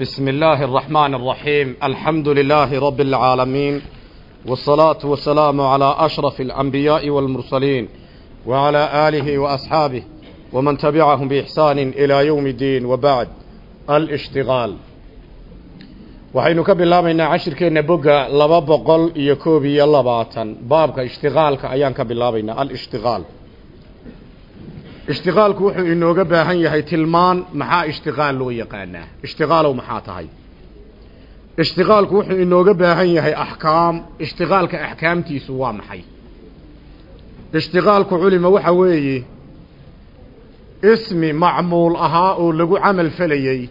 بسم الله الرحمن الرحيم الحمد لله رب العالمين والصلاة والسلام على أشرف الأنبياء والمرسلين وعلى آله وأصحابه ومن تبعهم بإحسان إلى يوم الدين وبعد الاشتغال waxaynu ka bilaabaynaa cashirkeenna boga laba boqol iyo koob iyo labaatan baabka ishtiqaalka ayaan ka bilaabaynaa alishtiqaal ishtiqaalku wuxuu inooga baahan yahay tilmaan maxaa ishtiqaal loo yaqaanaa? Ishtiqaalow maxaa tahay? Ishtiqaalku wuxuu inooga baahan yahay axkaam. Ishtiqaalka axkaamtiisu waa maxay? Ishtiqaalku culima waxa weeye ismi macmuul ahaa oo lagu camal felayey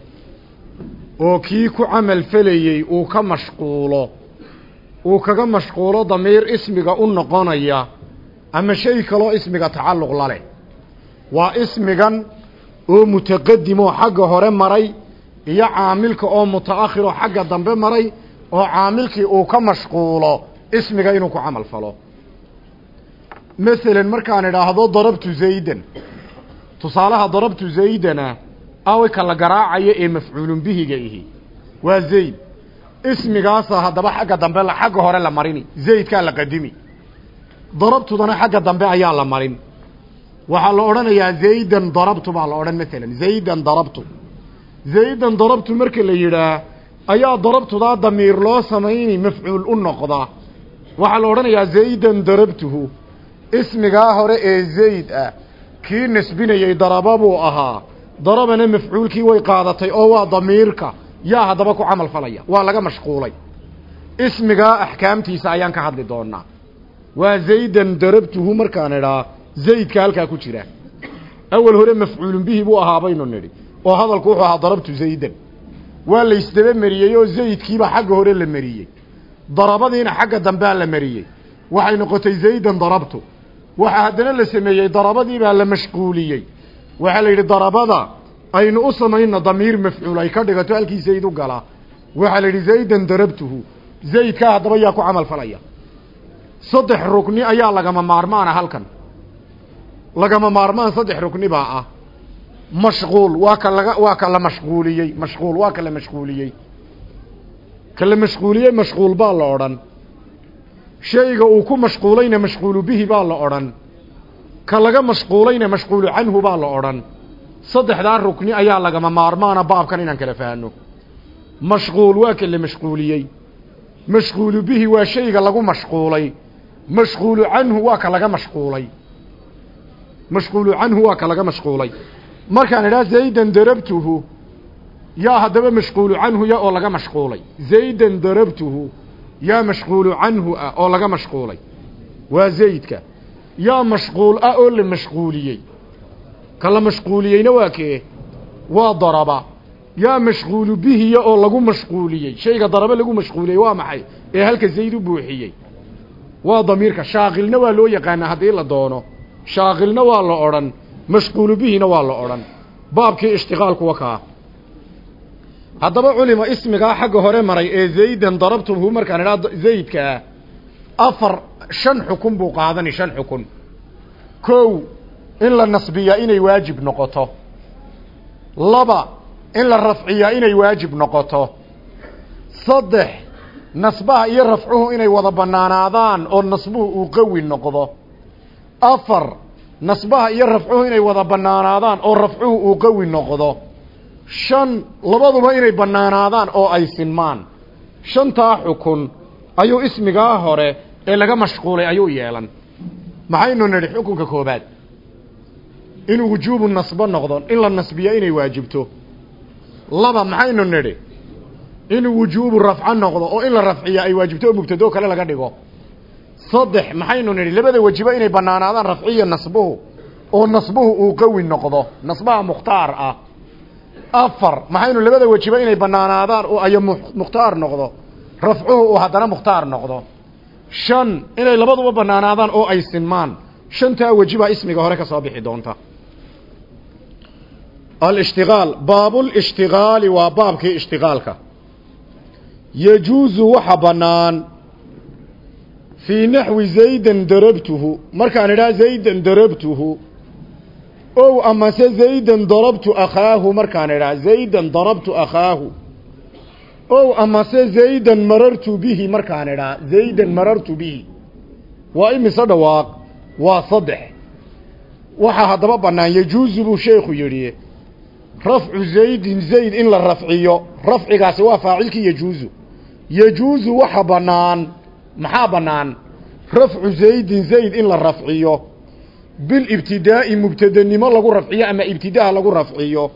oo kii ku camal felayey uu ka mashquulo. Uu kaga mashquulo damiir ismiga u noqonaya ama shay kaloo ismiga tacalluq la leh waa ismigan oo mutaqadimoo xagga hore maray iyo caamilka oo muta'akhiroo xagga dambe maray oo caamilkii uu ka mashquulo ismiga inuu ku camal falo. Masalan markaan idhaahdo darabtu zaydan. Tusaalaha darabtu zaydana awika la garaacayo ee mafcuulun bihiga ihi. Waa zayd. Ismigaasa haddaba xagga dambe xagga hore la marini. Zaydkaa la qadimi. Darabtudana xagga dambe ayaa la marin waxaa la odhanayaa zaydan darabtu baa la odhan maalan zaydan darabtu. Zaydan darabtu marka la yidhaah ayaa darabtudaa damiir loo samayni mafcuul u noqda. Waxaa la odhanayaa zaydan darabtuhu. Ismigaa hore ee zayd ah kii nasbinayey daraba buu ahaa. Darabana mafcuulkii way qaadatay oo waa damiirka. Yaa haddaba ku camal falaya. Waa laga mashquulay. Ismigaa axkaamtiisa ayaan ka hadli doonaa waa zaydan darabtuhu markaan idhaa zaydka halkaa ku jira. Awal hore mafcuulun bihi buu ahaa baynu nidhi. Oo hadalku wuxuu ahaa darabtu zaydan. Waa la ysdaba mariyey oo zaydkiibaa xagga hore la mariyey. Darabadiina xagga dambea la mariyey. Waxay noqotay zaydan darabtu. Waxaa haddana la sameeyey darabadiibaa la mashquuliyey. Waxaa la yidhi darabada aynu u samayno damiir mafcuul ay ka dhigato halkii zayd u galaa waxaa la yidhi zaydan darabtuhu. Zaydkaa haddaba yaa ku camal falaya. Saddex rukni ayaa lagama maarmaana halkan lagama maarmaan saddex rukni baa ah. Mashquul waa ka laga waa ka la mashquuliyey. Mashquul waa ka la mashquuliyey. Ka la mashquuliyey mashquul baa la odhan. Shayga uu ku mashquulayna mashquulu bihi baa la odhan. Ka laga mashquulayna mashquulu canhu baa la odhan. Saddexdaa rukni ayaa lagama maarmaana baabkan inaan kala fahanno. Mashquul waa ka la mashquuliyey. Mashquulu bihi waa shayga lagu mashquulay. Mashquulu canhu waa ka laga mashquulay mashquulu canhu waa ka laga mashquulay. Markaan idhaha zaydan darabtuhu. Yaa haddaba mashquulu canhu ya oo laga mashquulay. Zaydan darabtuhu. Yaa mashquulu canhu ah oo laga mashquulay. Waa zaydka. Yaa mashquul ah oo la mashquuliyey. Ka la mashquuliyeyna waa kee? Waa daraba. Yaa mashquulu bihiya oo lagu mashquuliyey. Shayga daraba lagu mashquuliyey waa maxay? Ee halka zayd u buuxiyey. Waa damiirka shaaqilna waa loo yaqaanaa haddii la doono shaaqilna waa la odhan mashquulu bihina waa la odhan. Baabkii ishtiqaalku wa kaa. Haddaba culima ismigaa xagga hore maray ee zaydan darabtuhu markaan idhaa zaydkaa afar shan xukun buu qaadani shan xukun. Kow in la nasbiyaa inay waajib noqoto. Laba in la rafciyaa inay waajib noqoto. Saddex nasbaha iyo rafcuhu inay wada bannaanaadaan oo nasbuhu uu qawi noqdo afar nasbaha iyo rafcuhu inay wada bannaanaadaan oo rafcuhu uu qawi noqdo. Shan labaduba inay bannaanaadaan oo ay sinmaan. Shantaa xukun ayuu ismigaa hore ee laga mashquulay ayuu yeelan. Maxaynu nidhi xukunka koobaad inuu wujuubu nasbo noqdo in la nasbiya inay waajibto. Laba maxaynu nidhi? Inuu wujuubu rafco noqdo oo in la rafciya ay waajibto oo mubtado kale laga dhigo saddex maxaynu nidhi labada wajibo inay bannaanaadaan rafciya nasbuhu. Oo nasbuhu uu qawi noqdo. Nasbaha mukhtaar ah. Afar maxaynu labada wajibo inay bannaanaadaan oo ay mukhtaar noqdo. Rafcuhu uu haddana mukhtaar noqdo. Shan inay labaduba bannaanaadaan oo ay sinmaan. Shantaa wejibaa ismiga hore ka soo bixi doonta. Alishtiqaal baabulishtiqaali waa baabkii ishtiqaalka yajuusu waxa bannaan fii naxwi zaydan darabtuhu markaan idhaha zaydan darabtuhu ow amase zaydan darabtu akhaahu markaan idhaha zaydan darabtu akhaahu ow amase zaydan marartu bihi markaan idhaa zaydan marartu bihi waa imise dhawaaq waa saddex waxaa haddaba bannaan yajuusu buu sheekhu yidhi rafcu zaydin zayd in la rafciyo rafcigaasi waa faacilkii yajuusu yajuusu waxa bannaan maxaa bannaan? Rafcu zaydin zayd in la rafciyo. Bilibtidaa'i mubtadenimo lagu rafciyo ama ibtidaha lagu rafciyo.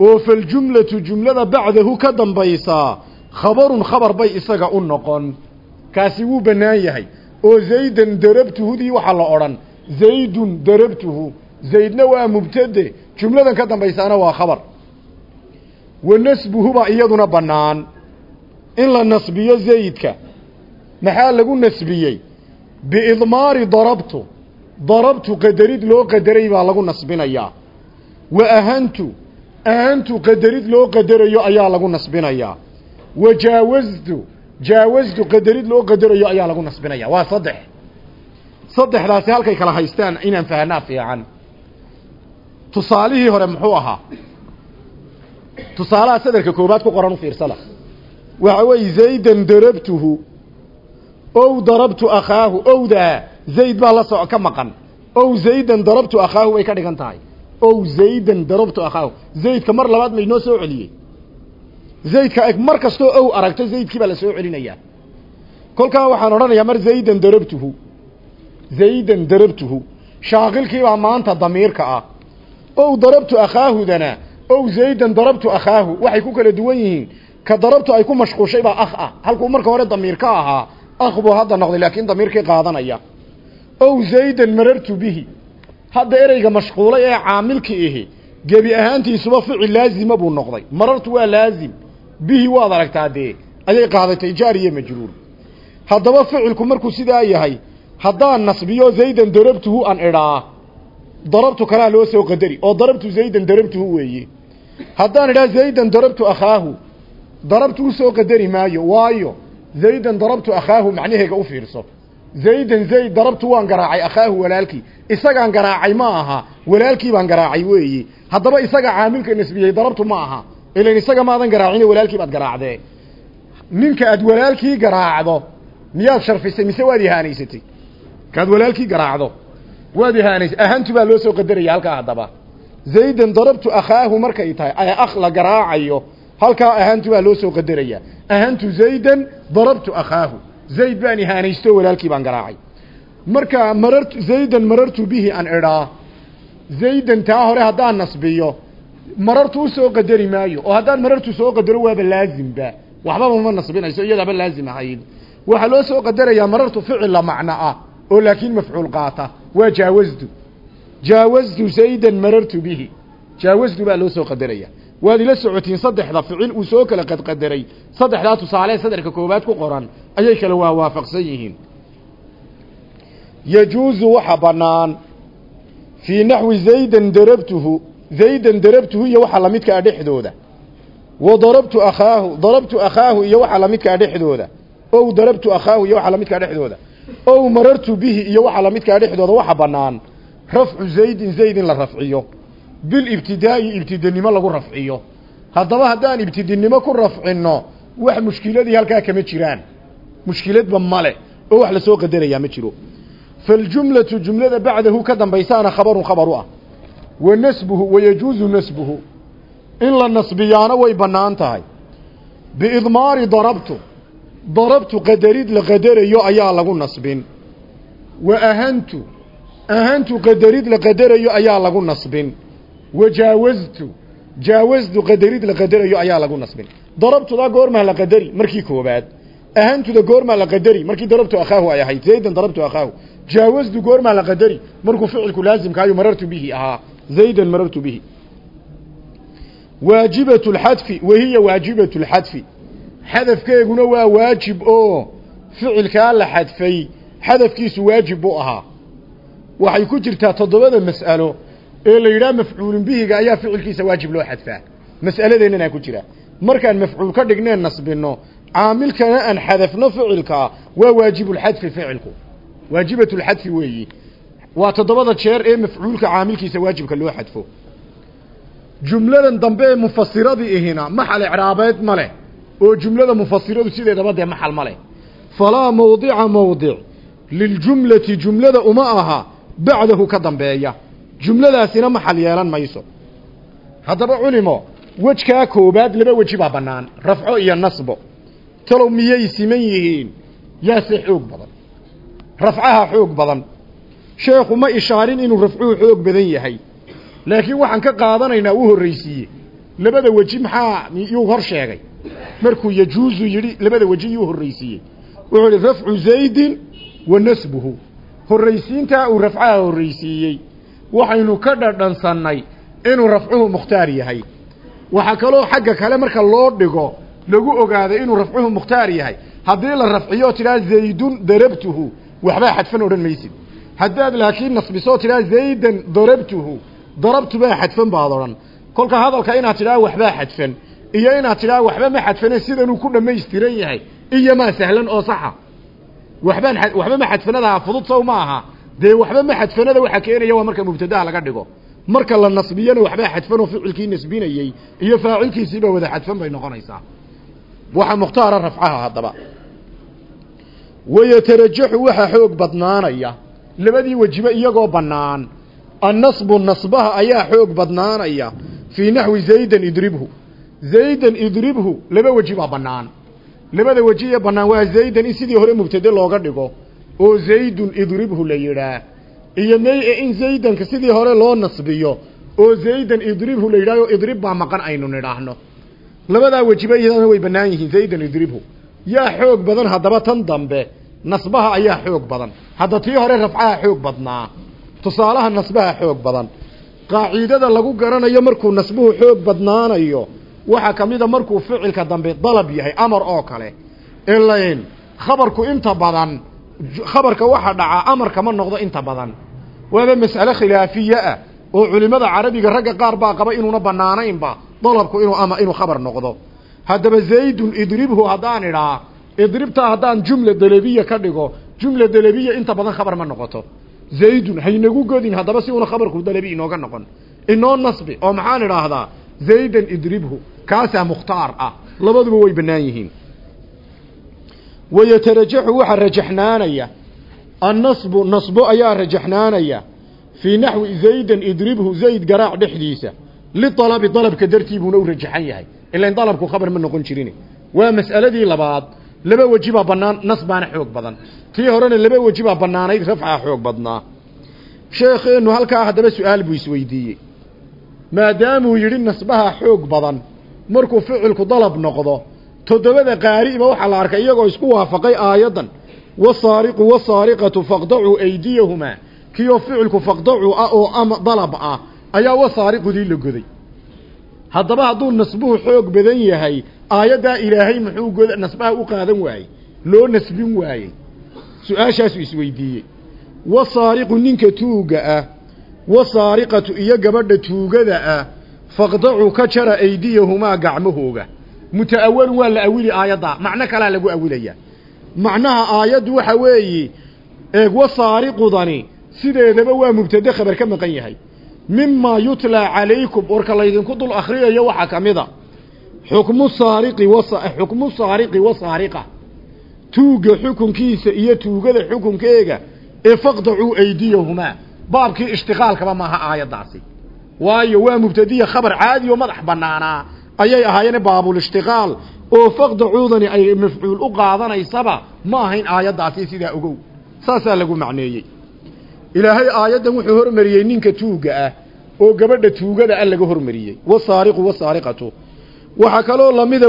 Oo faljumlatu jumlada bacdahu ka dambaysaa khabarun khabar bay isaga u noqon. Kaasi wuu bannaan yahay. Oo zaydan darabtuhudii waxaa la odhan zaydun darabtuhu. Zaydna waa mubtade jumladan ka dambaysaana waa khabar. Wa nasbuhu baa iyaduna bannaan. In la nasbiyo zaydka maxaa lagu nasbiyey? Biidmaari darabtu. Darabtu qadarid loo qadaray baa lagu nasbinayaa. Wa ahantu ahantu qadarid loo qadarayo ayaa lagu nasbinayaa. Wa jaawaztu jaawaztu qadarid loo qadarayo ayaa lagu nasbinaya waa saddex. Saddexdaasi halkay kala haystaan inaan fahanaa fiican. Tusaalihii hore muxuu ahaa? Tusaalaha sadarka koobaad ku qoran u fiirsada. Waxa weeye zaydan darabtuhu ow darabtu akhaahu owdaa zayd baa la soco ka maqan. Ow zaydan darabtu akhaahu way ka dhigan tahay. Ow zaydan darabtu akhaahu. Zaydka mar labaad maynoo soo celiyey. Zaydka eg mar kastoo ow aragto zaydkii baa la soo celinayaa. Kolkaa waxaan odhanayaa mar zaydan darabtuhu zaydan darabtuhu shaaqilkii baa maanta damiirka ah. Ow darabtu akhaahudana ow zaydan darabtu akhaahu waxay ku kala duwan yihiin. Ka darabtu ay ku mashquushay baa akh ah. Halkuu marka hore damiir ka ahaa akh buu hadda noqday laakiin damiirkii qaadanaya. Ow zaydan marartu bihi. Hadda ereyga mashquulay ee caamilki ihi gebi ahaantiisuba ficil laazima buu noqday. Marartu waa laazim. Bihi waad aragtaa dee ayay qaadatay jaar iyo majruur. Haddaba ficilku markuu sidaa yahay haddaan nasbiyo zaydan darabtuhu an idhaa darabtu kalaa loo soo qadari oo darabtu zaydan darabtuhu weeye haddaan idhaa zaydan darabtu akhaahu darabtu u soo qadari maayo waayo zaydan darabtu akhaahu macnaheega u fiirso zaydan zayd darabtu waan garaacay akhaahu walaalkii isagaan garaacay ma aha walaalkii baan garaacay weeye haddaba isaga caamilka nasbiyey darabtu ma aha ilan isaga maadan garaacine walaalkii baad garaacdee ninka aad walaalkii garaacdo miyaad sharfisay mise waad ihaanaysatay kaad walaalkii garaacdo waad ihaanaysay ahantu baa loo soo qadaraya halkaa haddaba zaydan darabtu akhaahu markay tahay ay akh la garaacayo halkaa ahantu baa loo soo qadaraya ahantu zaydan darabtu akhaahu zayd baan ihaanaysto walaalkii baan garaacay marka marartu zaydan marartu bihi an idhaa zaydan taa hore haddaan nasbiyo marartu u soo qadari maayo oo haddaan marartu soo qadaro waaba laazimba waxbaba ma nasbinayso iyadaaba laazim ahayd waxaa loo soo qadarayaa marartu ficilla macno ah oo laakiin mafcuul qaata waa jaawazdu jaawaztu zaydan marartu bihi jaawazdu baa loo soo qadaraya waad ila socotiin saddexda ficil uu soo kala qadqadaray. Saddexdaa tusaale sadarka koobaad ku qoran ayay kala waa waafaqsan yihiin. Yajuuzu waxa bannaan fii naxwi zaydan darabtuhu zaydan darabtuhu iyo waxa lamidkaa dhexdooda. Wa darabtu akhaahu darabtu akhaahu iyo waxa lamidkaa dhexdooda. Ow darabtu akhaahu iyo waxa lamidkaa dhexdooda. Ow marartu bihi iyo waxa lamidkaa dhexdooda waxa bannaan. Rafcu zaydin zayd in la rafciyo bilibtidaa'i ibtidanimo lagu rafciyo. Haddaba haddaan ibtidinimo ku rafcinno wax mushkiladii halkaa kama jiraan. Mushkiladba male oo wax la soo qadarayaa ma jiro. Faljumlatu jumlada bacdahu ka dambaysaana khabarun khabar u ah. Wa nasbuhu wayajuuzu nasbuhu. In la nasbiyaano way bannaan tahay. Biidmaari darabtu darabtu qadarid la qadarayo ayaa lagu nasbin. Wa ahantu ahantu qadarid la qadarayo ayaa lagu nasbin wa jaawaztu qadarid la qadarayo ayaa lagu nasbin darabtuda goormaa la qadari markii koobaad ahantuda goormaa la qadari markii darabtu akhaahu ay ahayd zaydan darabtu akhaahu jaawaztu goormaa la qadari markuu ficilku laasimkaayo marartu bihi ahaa zaydan marartu bihi waajibatu lxadfi wahiya waajibatu lxadfi xadafkeeguna waa waajib oo ficilkaa la xadfay xadafkiisu waajib buu ahaa waxay ku jirtaa toddobada mas'alo ee la yidhaha mafcuulun bihiga ayaa ficilkiisa waajib loo xadfaa. Mas'aladeennana ku jira. Markaan mafcuul ka dhigneen nasbinno caamilkana aan xadafno ficilkaa waa waajibulxadfi ficilku. Waajibatulxadfi weeyi. Waa toddobada jeer ee mafcuulka caamilkiisa waajibka loo xadfo. Jumladan dambe ee mufasiradii ihina maxal icraabeed ma leh. Oo jumlada mufasiradu sideedaba dee maxal ma leh. Falaa mawdica mawdic. Liljumlati jumlada uma aha bacdahu ka dambeeya jumladaasina maxal yeelan mayso. Haddaba culimo wejkaa koobaad laba weji baa bannaan rafco iyo nasbo. Talow miyay siman yihiin? Yaase xoog badan. Rafcaha xoog badan. Sheekhu ma ishaarin inuu rafcuhu xoog badan yahay. Laakiin waxaan ka qaadanaynaa u horraysiiye labada weji maxaa yuu hor sheegay? Markuu yajuusu yidhi labada weji yuu horraysiiyey. Wuxuu idhi rafcu zaydin wa nasbuhu. Horraysiintaa uu rafcaha horraysiiyey waxaynu ka dhadhansannay inuu rafcuhu mukhtaar yahay. Waxaa kaloo xagga kale marka loo dhigo lagu ogaaday inuu rafcuhu mukhtaar yahay. Haddii la rafciyo tidhaha zaydun darabtuhu. Waxbaa xadfan odhan maysid. Haddaad laakiin nasbisoo tidhaha zaydan darabtuhu. Darabtu baa xadfan baad odhan. Kolka hadalka inaad tidhaha waxbaa xadfan iyo inaad tidhaha waxba ma xadfane sidanuu ku dhammaystiran yahay iyo maa sahlan oo saxa. Waxbaan waxba ma xadfanadaha fudud sow ma aha dee waxba ma xadfanada waxa keenaya waa marka mubtadaha laga dhigo. Marka la nasbiyana waxbaa xadfan oo ficilkii nasbinayey iyo faacilkiisiiba wada xadfan bay noqonaysaa. Waxa mukhtaara rafcaha haddaba. Wayatarajaxu waxaa xoog badnaanaya. Labadii wejiba iyagoo bannaan. Annasbu nasbaha ayaa xoog badnaanaya. Fii naxwi zaydan idribhu. Zaydan idribhu laba weji baa bannaan. Labada weji ee bannaan waa zaydan in sidii hore mubtade looga dhigo oo zaydun idribhu la yidhaah iyo mey-e in zaydanka sidii hore loo nasbiyo oo zaydan idribhu la yidhahyo idrib baa maqan aynu nidhaahno. Labadaa wejiba iyadana way bannaan yihiin zaydan idribhu. Yaa xoog badan haddaba tan dambe nasbaha ayaa xoog badan. Hadda tii hore rafcaha xoog badnaa. Tusaalaha nasbaha xoog badan. Qaaciidada lagu garanayo markuu nasbuhu xoog badnaanayo waxaa ka mid a markuu ficilka dambe dalab yahay amar oo kale. Ilayn khabarku inta badan khabarka waxa dhaca amarka ma noqdo inta badan. Waaba mas'ale khilaafiye ah oo culimada carabiga ragga qaar baa qaba inuuna banaanaynba dalabku inuu ama inuu khabar noqdo. Haddaba zaydun idribhu haddaan idhaa idribtaa haddaan jumla dalabiya ka dhigo jumla dalabiya inta badan khabar ma noqoto. Zaydun haynagu godin haddaba si una khabarku dalabi inooga noqon. Inoo nasbi oo maxaan idhaahdaa zaydan idribhu kaasaa mukhtaar ah. Labaduba way bannaan yihiin wayatarajaxu waxaa rajaxnaanaya annasbu nasbo ayaa rajaxnaanaya fii naxwi zaydan idribhu zayd garaac dhexdiisa lialabi dalabka dartii buuna u rajaxan yahay ilan dalabku khabar ma noqon jirin waa mas'aladii labaad laba weji baa bannaan nas baana xoog badan tii horena laba weji baa bannaanayd rafcaa xoog badnaa sheekheennu halkaa haddaba su'aal buu isweydiiyey maadaamuu yidhi nasbaha xoog badan markuu ficilku dalab noqdo toddobada qaari'ba waxaa la arkay iyagoo isku waafaqay aayaddan wasaariqu wasaariqatu faqdacuu aydiyahumaa kioo ficilku faqdacuu ah oo ama dalab ah ayaa wasaariqudii la goday. Haddaba hadduu nasbuhu xoog badan yahay aayaddaa ilaahay muxuu goda nasbaha u qaadan waayey loo nasbin waayey. Su'aashaasuu isweydiiyey. Wasaariqu ninka tuuga ah wasaariqatu iyo gabadha tuugada ah faqdacuu ka jara aydiyahumaa gacmahooga muta'awalun waa la awili aayaddaa macno kalaa lagu awilaya. Macnaha aayaddu waxa weeye eeg wasaariqudani sideedaba waa mubtade khabar ka maqan yahay. Mimaa yutlaa calaykum warka laydinku dul akhriyayo waxaa ka mid a xukmu saariqi xukmu saariqi wasaariqa tuugga xukunkiisa iyo tuugada xukunkeega ee faqdacuu aydiyahumaa. Baabkii ishtiqaalkaba maaha aayaddaasi. Waayo waa mubtadiya khabar caadi oo madax bannaanaa ayay ahaayeen baabulishtiqaal oo faqdacuudani ay mafcuul u qaadanaysaba ma ahayn aayaddaasi sidaa ogow. Saasaa lagu macneeyey. Ilaahay aayaddan wuxuu hormariyey ninka tuugga ah oo gabadha tuugada ah laga hormariyey. Wasaariqu wasaariqatu waxaa kaloo lamida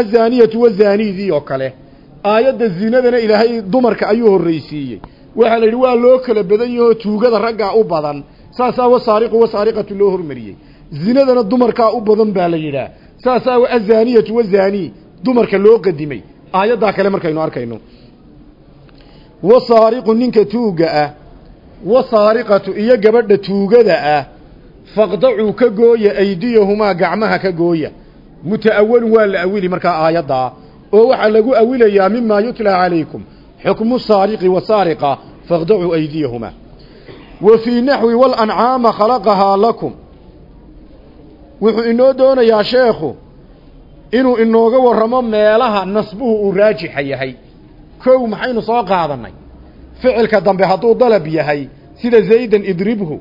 azaaniyatu wazaanidii oo kale. Aayadda zinadana ilaahay dumarka ayuu horreysiiyey waxaa la yidhi waa loo kala badan yahoo tuugada raggaa u badan. Saasaa wasaariqu wasaariqatu loo hormariyey zinadana dumarkaa u badan baa la yidhaah saasaa azaaniyatu wazaani dumarka loo qadimay. Aayaddaa kale markaynu arkayno. Wasaariqu ninka tuugga ah wasaariqatu iyo gabadha tuugada ah faqdacuu ka gooya aydiyahumaa gacmaha ka gooya. Muta'awalun waa la awili markaa aayaddaa oo waxaa lagu awilayaa mimaa yutlaa calaykum. Xukmu saariqi wasaariqa faqdacuu aydiyahumaa. Wa fii naxwi walancaama khalaqahaa lakum wuxuu inoo doonayaa sheekhu inuu inooga warramo meelaha nasbuhu uu raajixa yahay kow maxaynu soo qaadannay? Ficilka dambe hadduu dalab yahay sida zaydan idribhu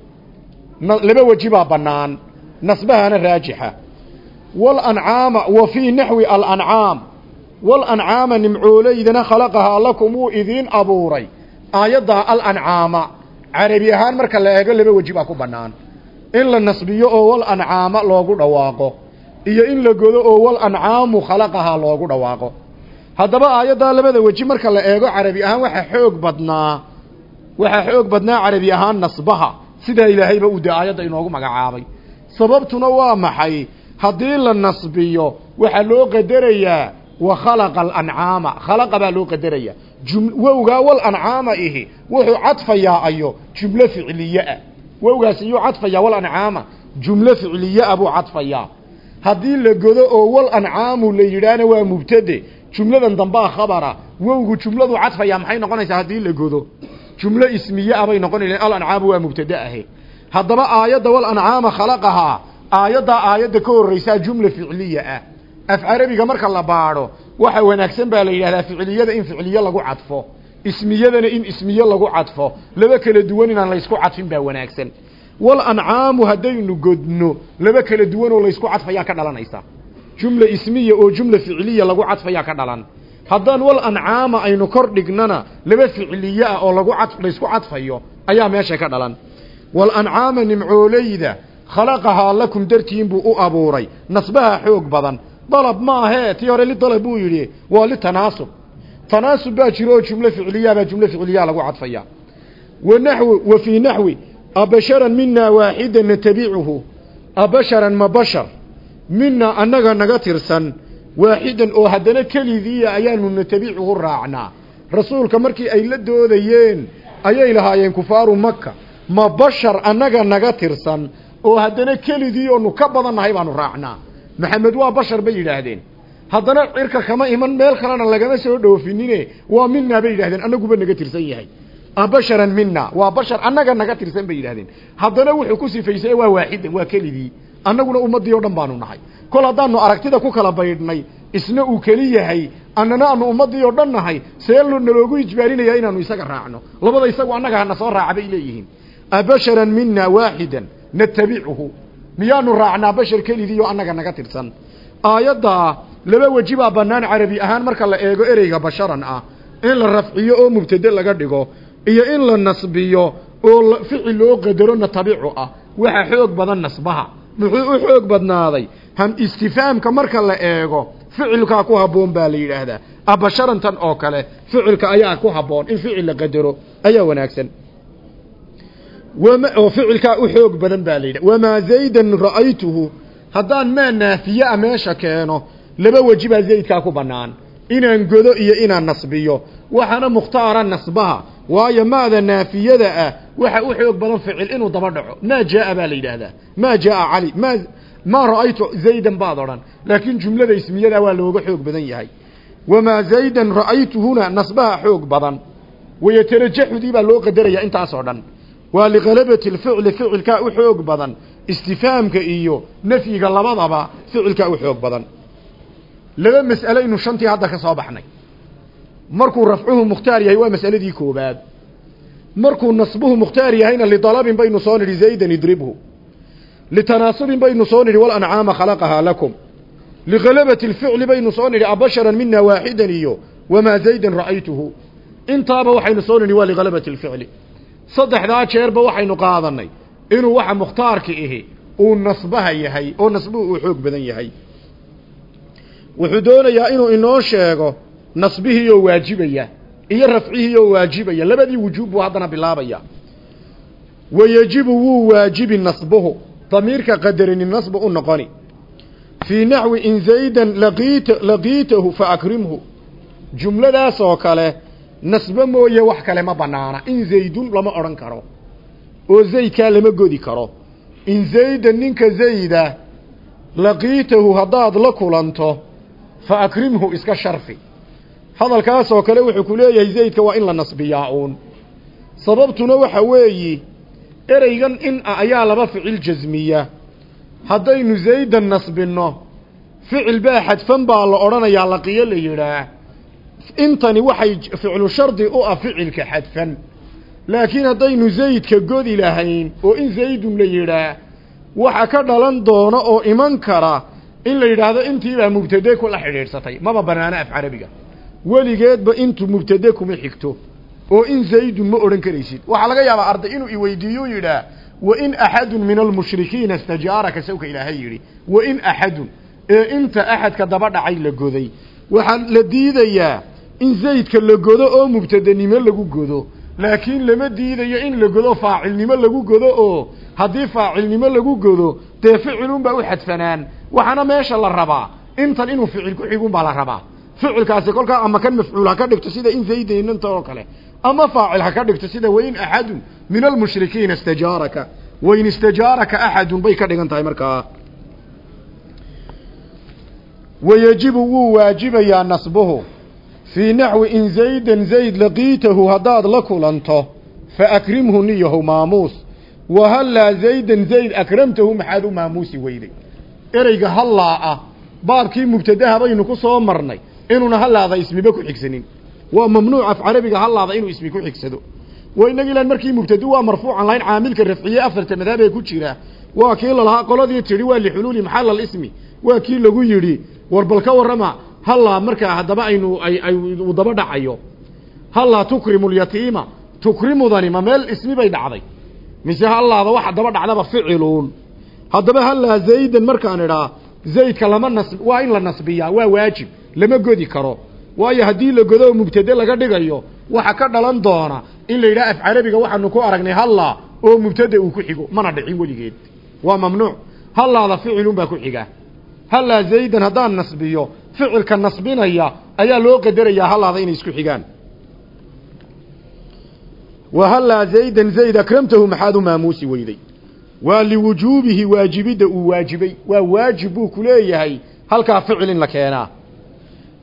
laba weji baa bannaan nasbahana raajixa. Walancaama wa fii naxwi alancaam walancaama nimcoolaydana khalaqahaa lakum wuu idiin abuuray. Aayaddaa alancaama carabi ahaan marka la eego laba weji baa ku bannaan in la nasbiyo oo walancaama loogu dhawaaqo iyo in la godo oo walancaamu khalaqahaa loogu dhawaaqo. Haddaba aayaddaa labada weji marka la eego carabi ahaan waxaa xoog badnaa waxaa xoog badnaa carabi ahaan nasbaha. Sidaa ilaahayba uu dee aayadda inoogu magacaabay. Sababtuna waa maxay? Haddii la nasbiyo waxaa loo qadarayaa wa khalaqa alancaama. Khalaqa baa loo qadarayaa. Wowgaa walancaama ihi wuxuu cadfayaa ayo jumlo ficliyeah wowgaas iyuu cadfayaa walancaama jumlo ficliyeah buu cadfayaa haddii la godo oo walancaamu la yidhaahna waa mubtade jumladan dambaa khabara. Wowgu jumladu cadfayaa maxay noqonaysaa haddii la godo? Jumlo ismiye ah bay noqonaysa alancaamu waa mubtade ahe. Haddaba aayadda walancaama khalaqahaa aayaddaa aayadda ka horraysaa jumla ficliya ah. Af carabiga marka la baadho waxa wanaagsan baa la ficliyada in ficliye lagu cadfo ismiyadana in ismiye lagu cadfo laba kala duwan inaan laysku cadfin baa wanaagsan. Walancaamu haddaynu godno laba kala duwan oo laysku cadfayaa ka dhalanaysa. Jumla ismiya oo jumla ficliya lagu cadfayaa ka dhalan. Haddaan walancaama aynu kor dhignana laba ficliye ah oo lagu laysku cadfayo ayaa meesha ka dhalan. Walancaama nimcoolayda khalaqahaa lakum dartiin buu u abuuray. Nasbaha xoog badan. Dalab maahee tii hore lidalab buu yidhi waa litanaasub tanaasub baa jiro oo jumlo ficliya baa jumlo ficliya lagu cadfaya. Wa naxwi wa fii naxwi abasharan minaa waaxidan natabicuhu. Abasharan ma bashar minaa annaga naga tirsan waaxidan oo haddana kelidiiya ayaanu natabicuhu raacnaa. Rasuulka markii ay la doodayeen ayay lahaayeen kufaaru maka ma bashar annaga naga tirsan oo haddana kelidii oonu ka badannahay baanu raacnaa. Maxamed waa bashar bay yidhaahdeen haddana cirka kama iman meel kalena lagama soo dhoofinine. Waa minaa bay yidhahdeen annaguba naga tirsan yahay. Abasharan mina waa bashar annaga naga tirsan bay yidhahdeen. Haddana wuxuu ku sifaysay waa waaxidan waa kelidii. Annaguna ummaddii o dhan baanu nahay. Kol haddaanu aragtida ku kala baydhnay isna uu keli yahay annana aanu ummaddii oo dhan nahay see naloogu ijbaarinayaa inaanu isaga raacno. Labada isagu annaga hana soo raaca bay leeyihiin. Abasharan mina waaxidan natabicuhu miyaanu raacnaa bashar kelidii oo annaga naga tirsan aayaddaa laba weji baa bannaan carabi ahaan marka la eego ereyga basharan ah in la rafciyo oo mubtade laga dhigo iyo in la nasbiyo oo ficil loo qadaro natabicu ah. Waxa xoog badan nasbaha. Muxuu u xoog badnaaday? Ham istifaamka marka la eego ficilkaa ku habboon baa la yidhaahdaa. Abasharantan oo kale ficilka ayaa ku habboon. In ficil la qadaro ayaa wanaagsan. Oo ficilkaa u xoog badan baa la yidhaha wamaa zaydan ra'aytuhu haddaan maa naafiye a meesha keeno laba weji baa zaydkaa ku bannaan. Inaan godo iyo inaan nasbiyo. Waxaana mukhtaara nasbaha. Waayo maada naafiyada ah waxa u xoog badan ficil inuu daba dhaco. Maa jaaa baa la yidhaahdaa. Maa jaaa cali ma maa ra'aytu zaydan baad odhan. Laakiin jumlada ismiyada waa looga xoog badan yahay. Wamaa zaydan ra'aytuhuna nasbaha xoog badan. Wayatarajaxudii baa loo qadarayaa intaas oo dhan waa liqalabati lficli ficilkaa u xoog badan istifaamka iyo nafyiga labadaba ficilkaa u xoog badan. Laba mas'alo inu shantii hadda ka soo baxnay. Markuu rafcuhu mukhtaar yahay waa mas'aladii koobaad markuu nasbuhu mukhtaar yahayna lidalabin baynu soo nidhi zaydan idribhu. Litanaasubin baynu soo nidhi walancaama khalaqahaa lakum. Liqalabati lficli baynu soo nidhi abasharan mina waaxidan iyo wamaa zaydan ra'aytuhu. Intaaba waxaynu soo nidhi waa liqalabati lficli saddexdaa jeerba waxaynu qaadanay inuu waxa mukhtaarka ihi uu nasbaha yahay oo nasbuhu uu xoog badan yahay. Wuxuu doonayaa inuu inoo sheego nasbihii oo waajibaya iyo rafcihii oo waajibaya. Labadii wujuub buu haddana bilaabaya. Wayejibu wuu waajibi nasbuhu damiirka qadarini nasbu u noqoni. Fii naxwi in zaydan laqiita laqiitahu fa akrimhu. Jumladaas oo kale nasbe mooye wax kale ma banaana in zaydun lama odhan karo oo zaydkaa lama godi karo. In zaydan ninka zayda laqiitahu haddaad la kulanto fa akrimhu iska sharfi. Hadalkaasoo kale wuxuu ku leeyahay zaydka waa in la nasbiyaa uun. Sababtuna waxa weeyi ereygan in ayaa laba ficil jasmiya haddaynu zaydan nasbinno ficil baa xadfan baa la odhanayaa laqiyo la yidhaah. Intani waxay ficlu shardi u ah ficilka xadfan laakiin haddaynu zaydka godi lahayn oo in zaydun la yidhaah waxa ka dhalan doona oo iman kara in la yidhaahdo intiibaa mubtade kula xidhiidhsatay maba banaano af carabiga. Weligeedba intu mubtade kuma xigto oo in zaydun ma odhan karaysid. Waxaa laga yaabaa arday inuu iweydiiyo yidhaah wain axadun min almushrikiina istajaaraka sawka ilaahay yidhi. Wain axadun ee inta axadka daba dhacay la goday. Waxaa la diidayaa in zaydka la godo oo mubtadenimo lagu godo laakiin lama diidayo in la godo faacilnimo lagu godo oo haddii faacilnimo lagu godo dee ficilunbaa u xadfanaan. Waxaana meesha la rabaa intan inuu ficil ku xigun baa la rabaa. Ficilkaasi kolkaa ama kan mafcuul ha ka dhigto sida in zaydaynanta oo kale ama faacil ha ka dhigto sida wain axadun min almushrikiina istajaaraka. Wain istajaaraka axadun bay ka dhigan tahay markaa. Wayajibu wuu waajibayaa nasbuhu fii naxwi in zaydan zayd laqiitahu haddaad la kulanto fa akrimhu niyahu maamuus. Wahallaa zaydan zayd akramtahu maxaad u maamuusi weyday. Ereyga hallaa ah baabkii mubtadaha baynu ku soo marnay inuuna hallaada ismiba ku xigsanin. Waa mamnuuc af carabiga hallaada inuu ismi ku xigsado. Waa inagi ilan markii mubtadu waa marfuucan lahayn caamilka rafciye afarta madaab ee ku jira. Waa kii lalahaa qoladii tidhi waa lixuluuli maxalla ismi. Waa kii lagu yidhi war bal warrama hallaa markaa haddaba aynu ay uu daba dhacayo. Hallaa tukrimu lyatiima tukrimudani ma meel ismi bay dhacday. Mise hallaada waxa daba dhacdaba ficiluun haddaba hallaa zaydan markaan idhaa zaydka lama nas waa in la nasbiyaa waa waajib lama godi karo. Waayo haddii la godo oo mubtade laga dhigayo waxa ka dhalan doona in la yidhaha af carabiga waxaanu ku aragnay hallaa oo mubtade uu ku xigo. Mana dhicin weligeed. Waa mamnuuc. Hallaada ficilun baa ku xiga. Hallaa zaydan haddaan nasbiyo ficilka nasbinaya ayaa loo qadarayaa hallaada inay isku xigaan. Wa hallaa zaydan zayd akramtahu maxaad u maamuusi weyday. Waa liwujuubihi waajibidda uu waajibay waa waajib buu ku leeyahay halkaa ficil in la keenaa.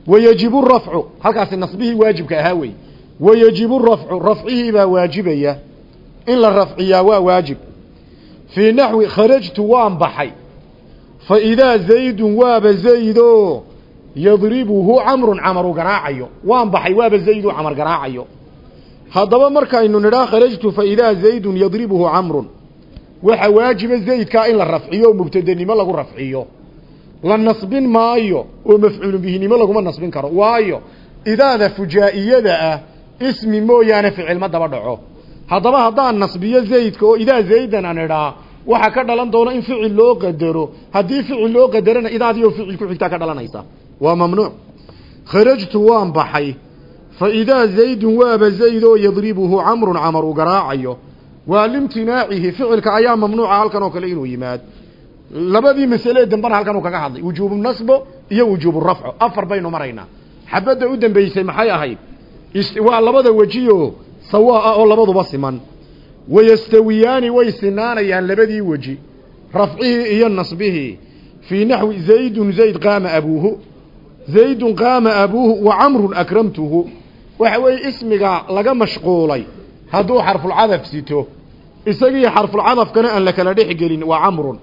Wayejibu rafcu halkaasi nasbihii waajibka ahaa wey. Wayejibu rafcu rafcihii baa waajibaya. In la rafciyaa waa waajib. Fii naxwi kharajtu waan baxay. Fa idaa zaydun waaba zaydo yadribuhu camrun camaru garaacayo. Waan baxay waaba zaydu camar garaacayo. Haddaba markaynu nidhaa kharajtu fa idaa zaydun yadribuhu camrun. Waxa waajiba zaydkaa in la rafciyo oo mubtadenimo lagu rafciyo. La nasbin maayo oo mafcuulu bihinimo laguma nasbin karo. Waayo idaada fujaa'iyada ah ismi mooyaane ficil ma daba dhaco. Haddaba haddaan nasbiyo zaydka oo idaa zaydan aan idhaa waxaa ka dhalan doona in ficil loo qadaro. Haddii ficil loo qadarana idaadii oo ficil ku xigtaa ka dhalanaysa waa mamnuuc. Kharajtu waan baxay. Fa idaa zaydun waaba zayd oo yadribuhu camrun camar uu garaacayo. Waa limtinaacihi ficilka ayaa mamnuuca halkan oo kale inuu yimaad. Labadii masale dambana halkan uu kaga hadlay. Wujuubu nasbo iyo wujuubu rafco afar baynu maraynaa xabadda u dambeysay maxay ahayd? Waa labada wejiyo sawaa ah oo labaduba siman. Wayastawiyaani way sinaanayaan labadii weji. Rafcihii iyo nasbihii fii naxwi zaydun zayd qaama abuuhu zaydun qaama abuuhu wa camrun akramtuhu. Waxa weeye ismiga laga mashquulay. Hadduu xarfulcadaf sito isagii xarfulcadafkana aan la kala dhex gelin waa camrun.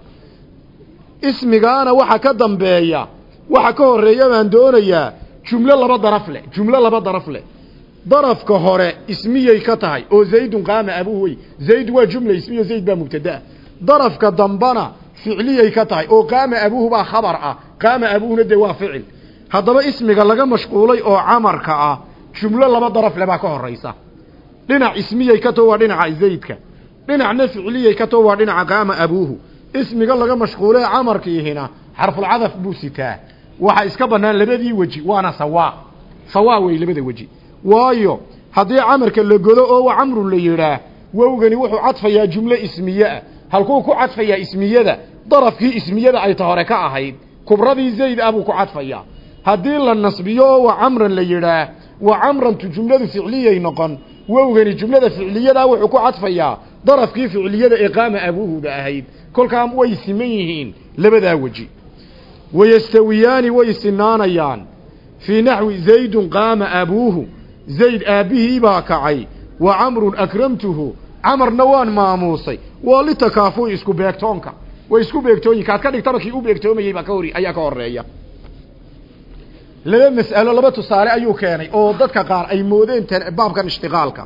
Ismigaana waxa ka dambeeya waxa ka horreeya baan doonayaa jumlo laba daraf leh jumlo laba daraf leh. Darafka hore ismiyay ka tahay oo zaydun qaama abuhu wey zayd waa jumla ismiyo zayd baa mubtadaa darafka dambana ficliyay ka tahay oo qaama abuhu baa khabar ah. Qaama abuhuna dee waa ficil haddaba ismiga laga mashquulay oo camarka ah jumlo laba daraf le baa ka horaysa dhinac ismiyay ka too waa dhinaca zaydka. Dhinacna ficliyay ka too waa dhinaca qaama abuuhu ismiga laga mashquulee camarkiihina xarfulcadaf buu sitaa waxa iska bannaan labadii weji waana sawaa. Sawaa wey labada weji. Waayo haddii camarka la godo oo wa camrun la yidhaah wowgani wuxuu cadfayaa jumlo ismiye ah. Halkuu ku cadfayaa ismiyada darafkii ismiyada ay ta hore ka ahayd kubradii zayd ah buu ku cadfayaa haddii la nasbiyo oo wa camran la yidhaah. Wa camrantu jumladu ficliyay noqon. Wowgani jumlada ficliyada wuxuu ku cadfayaa darafkii ficliyada ee qaama abuuhuba ahayd. Kolkaa way siman yihiin labadaa weji. Wayastawiyaani way sinaanayaan. Fii naxwi zaydun qaama abuuhu. Zayd aabbihii baa kacay. Wa camrun akramtuhu. Camarna waan maamuusay. Waa litakaafuy isku beegtoonka. Way isku beegtooyin. Kaad ka u beegtoomayey baa ayaa ka horreeya laba mas'alo laba tusaale ayuu keenay oo dadka qaar ay moodeen baabkan ishtiqaalka.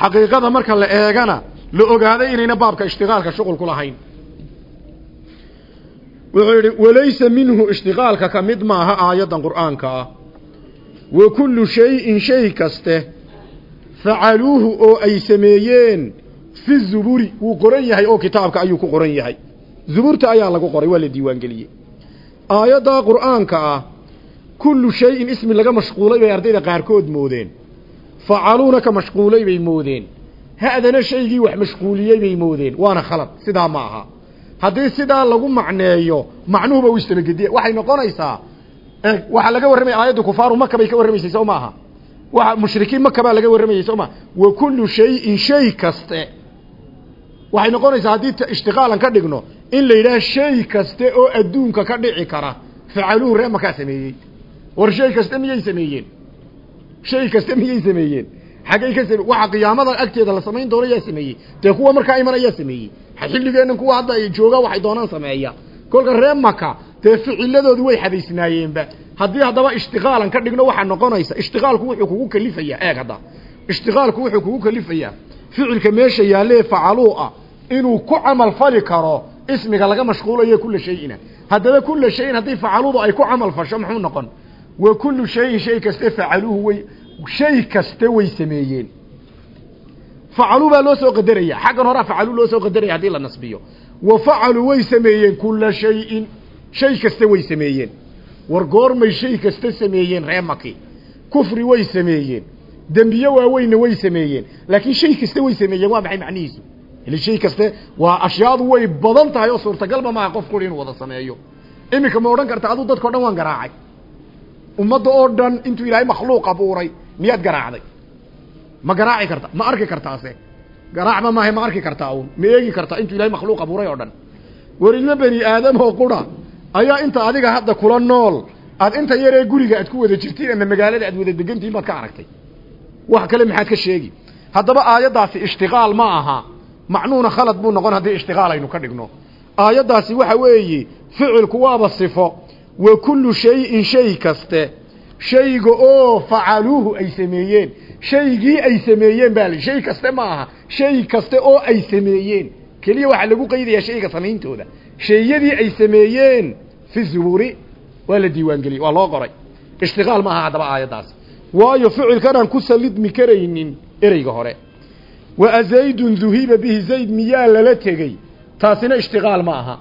Xaqiiqada marka la eegana la ogaaday inayna baabka ishtiqaalka shuqul ku lahayn. Wuxuu yidhi walaysa minhu ishtiqaalka ka mid maaha aayaddan qur'aanka ah. Wa kullu shayin shay kaste facaluuhu oo ay sameeyeen fi zuburi. Wuu qoran yahay oo kitaabka ayuu ku qoran yahay. Zuburta ayaa lagu qoray waa la diiwaangeliyey aayaddaa qur'aanka ah kullu shayin ismi laga mashquulay bay ardayda qaarkood moodeen. Facaluuna ka mashquulay bay moodeen. Ha'dana shaygii wax mashquuliyey bay moodeen. Waana khalad. Sidaa ma aha. Haddii sidaa lagu macneeyo macnuhuba u istabagediye waxay noqonaysaa waxaa laga warramaya aayadda kufaaru maka bay ka warramaysay soo maaha waa mushrikiin maka baa laga warramayay soo maa wa kullu shayin shay kaste. Waxay noqonaysaa haddii ishtiqaalan ka dhigno in la yidhaha shay kaste oo adduunka ka dhici kara facaluhu ree makaa sameeyey war shay kaste miyay sameeyeen? Shay kaste miyay sameeyeen? Xaggay ka same waxa qiyaamada agteeda la samayn doono yaa sameeyey. Dee kuwa markaa iman ayaa sameeyey. Xilligeennan kuwa hadda ay joogaan waxay doonaan sameeya. Kolka ree maka dee ficiladoodu way xadaysnaayeenba haddii haddaba ishtiqaalan ka dhigno waxaa noqonaysa ishtiqaalku wuxuu kugu kalifayaa. Eeg hadda. Ishtiqaalku wuxuu kugu kalifayaa. Ficilka meesha yaallee facaluu ah inuu ku camal fali karo ismiga laga mashquulayo kula shayina. Haddaba kula shayin haddii facaludu ay ku camal fasho muxuu noqon wa kullu shayin shay kaste facaluuhu way shay kaste way sameeyeen. Facaluu baa loo soo qadaraya. Xaggan horaa facaluu loo soo qadaraya haddii la nasbiyo. Wa facaluu way sameeyeen kula shayin shay kaste way sameeyeen. War goormay shay kaste sameeyeen ree maki kufri way sameeyeen. Dembiye waaweynna way sameeyeen. Laakiin shay kaste way sameeyeen waa maxay macnihiisu? Ili shay kaste waa ashyaadu way badan tahay oo suurtagalba maaha qof kuli inuu wada sameeyo. Iminka ma odhan karta aduu dadkao dhan waan garaacay ummadda oo dhan intuu ilaahay makhluuq abuuray miyaad garaacday? Ma garaaci karta ma arki kartaase garaacba maaha ma arki kartaa uun ma eegi kartaa intuu ilahay makhluuq abuuray oo dhan. Warilmo beni aadam oo qura ayaa inta adiga hadda kula nool aad inta yaree guriga aad ku wada jirtiin ama magaalada aad wada degantihin baad ka aragtay. Wax kale maxaad ka sheegi. Haddaba aayaddaasi ishtiqaal ma aha. Macnuuna khalad buu noqon haddii ishtiqaal aynu ka dhigno. Aayaddaasi waxa weeye ficilku waaba sifo wa kullu shayin shay kaste. Shayga oo facaluuhu ay sameeyeen. Shaygii ay sameeyeen baa li shay kaste ma aha. Shay kaste oo ay sameeyeen. Keliya waxaa lagu qaydayaa shayga samayntooda. Shayadii ay sameeyeen fi zuburi waa la diiwaangeliyey waa loo qoray. Ishtiqaal ma aha haddaba aayaddaas. Waayo ficilkanaan ku salidmi karaynin ereyga hore. Wa zaydun duhiba bihi zayd miyaa lala tegey. Taasina ishtiqaal ma aha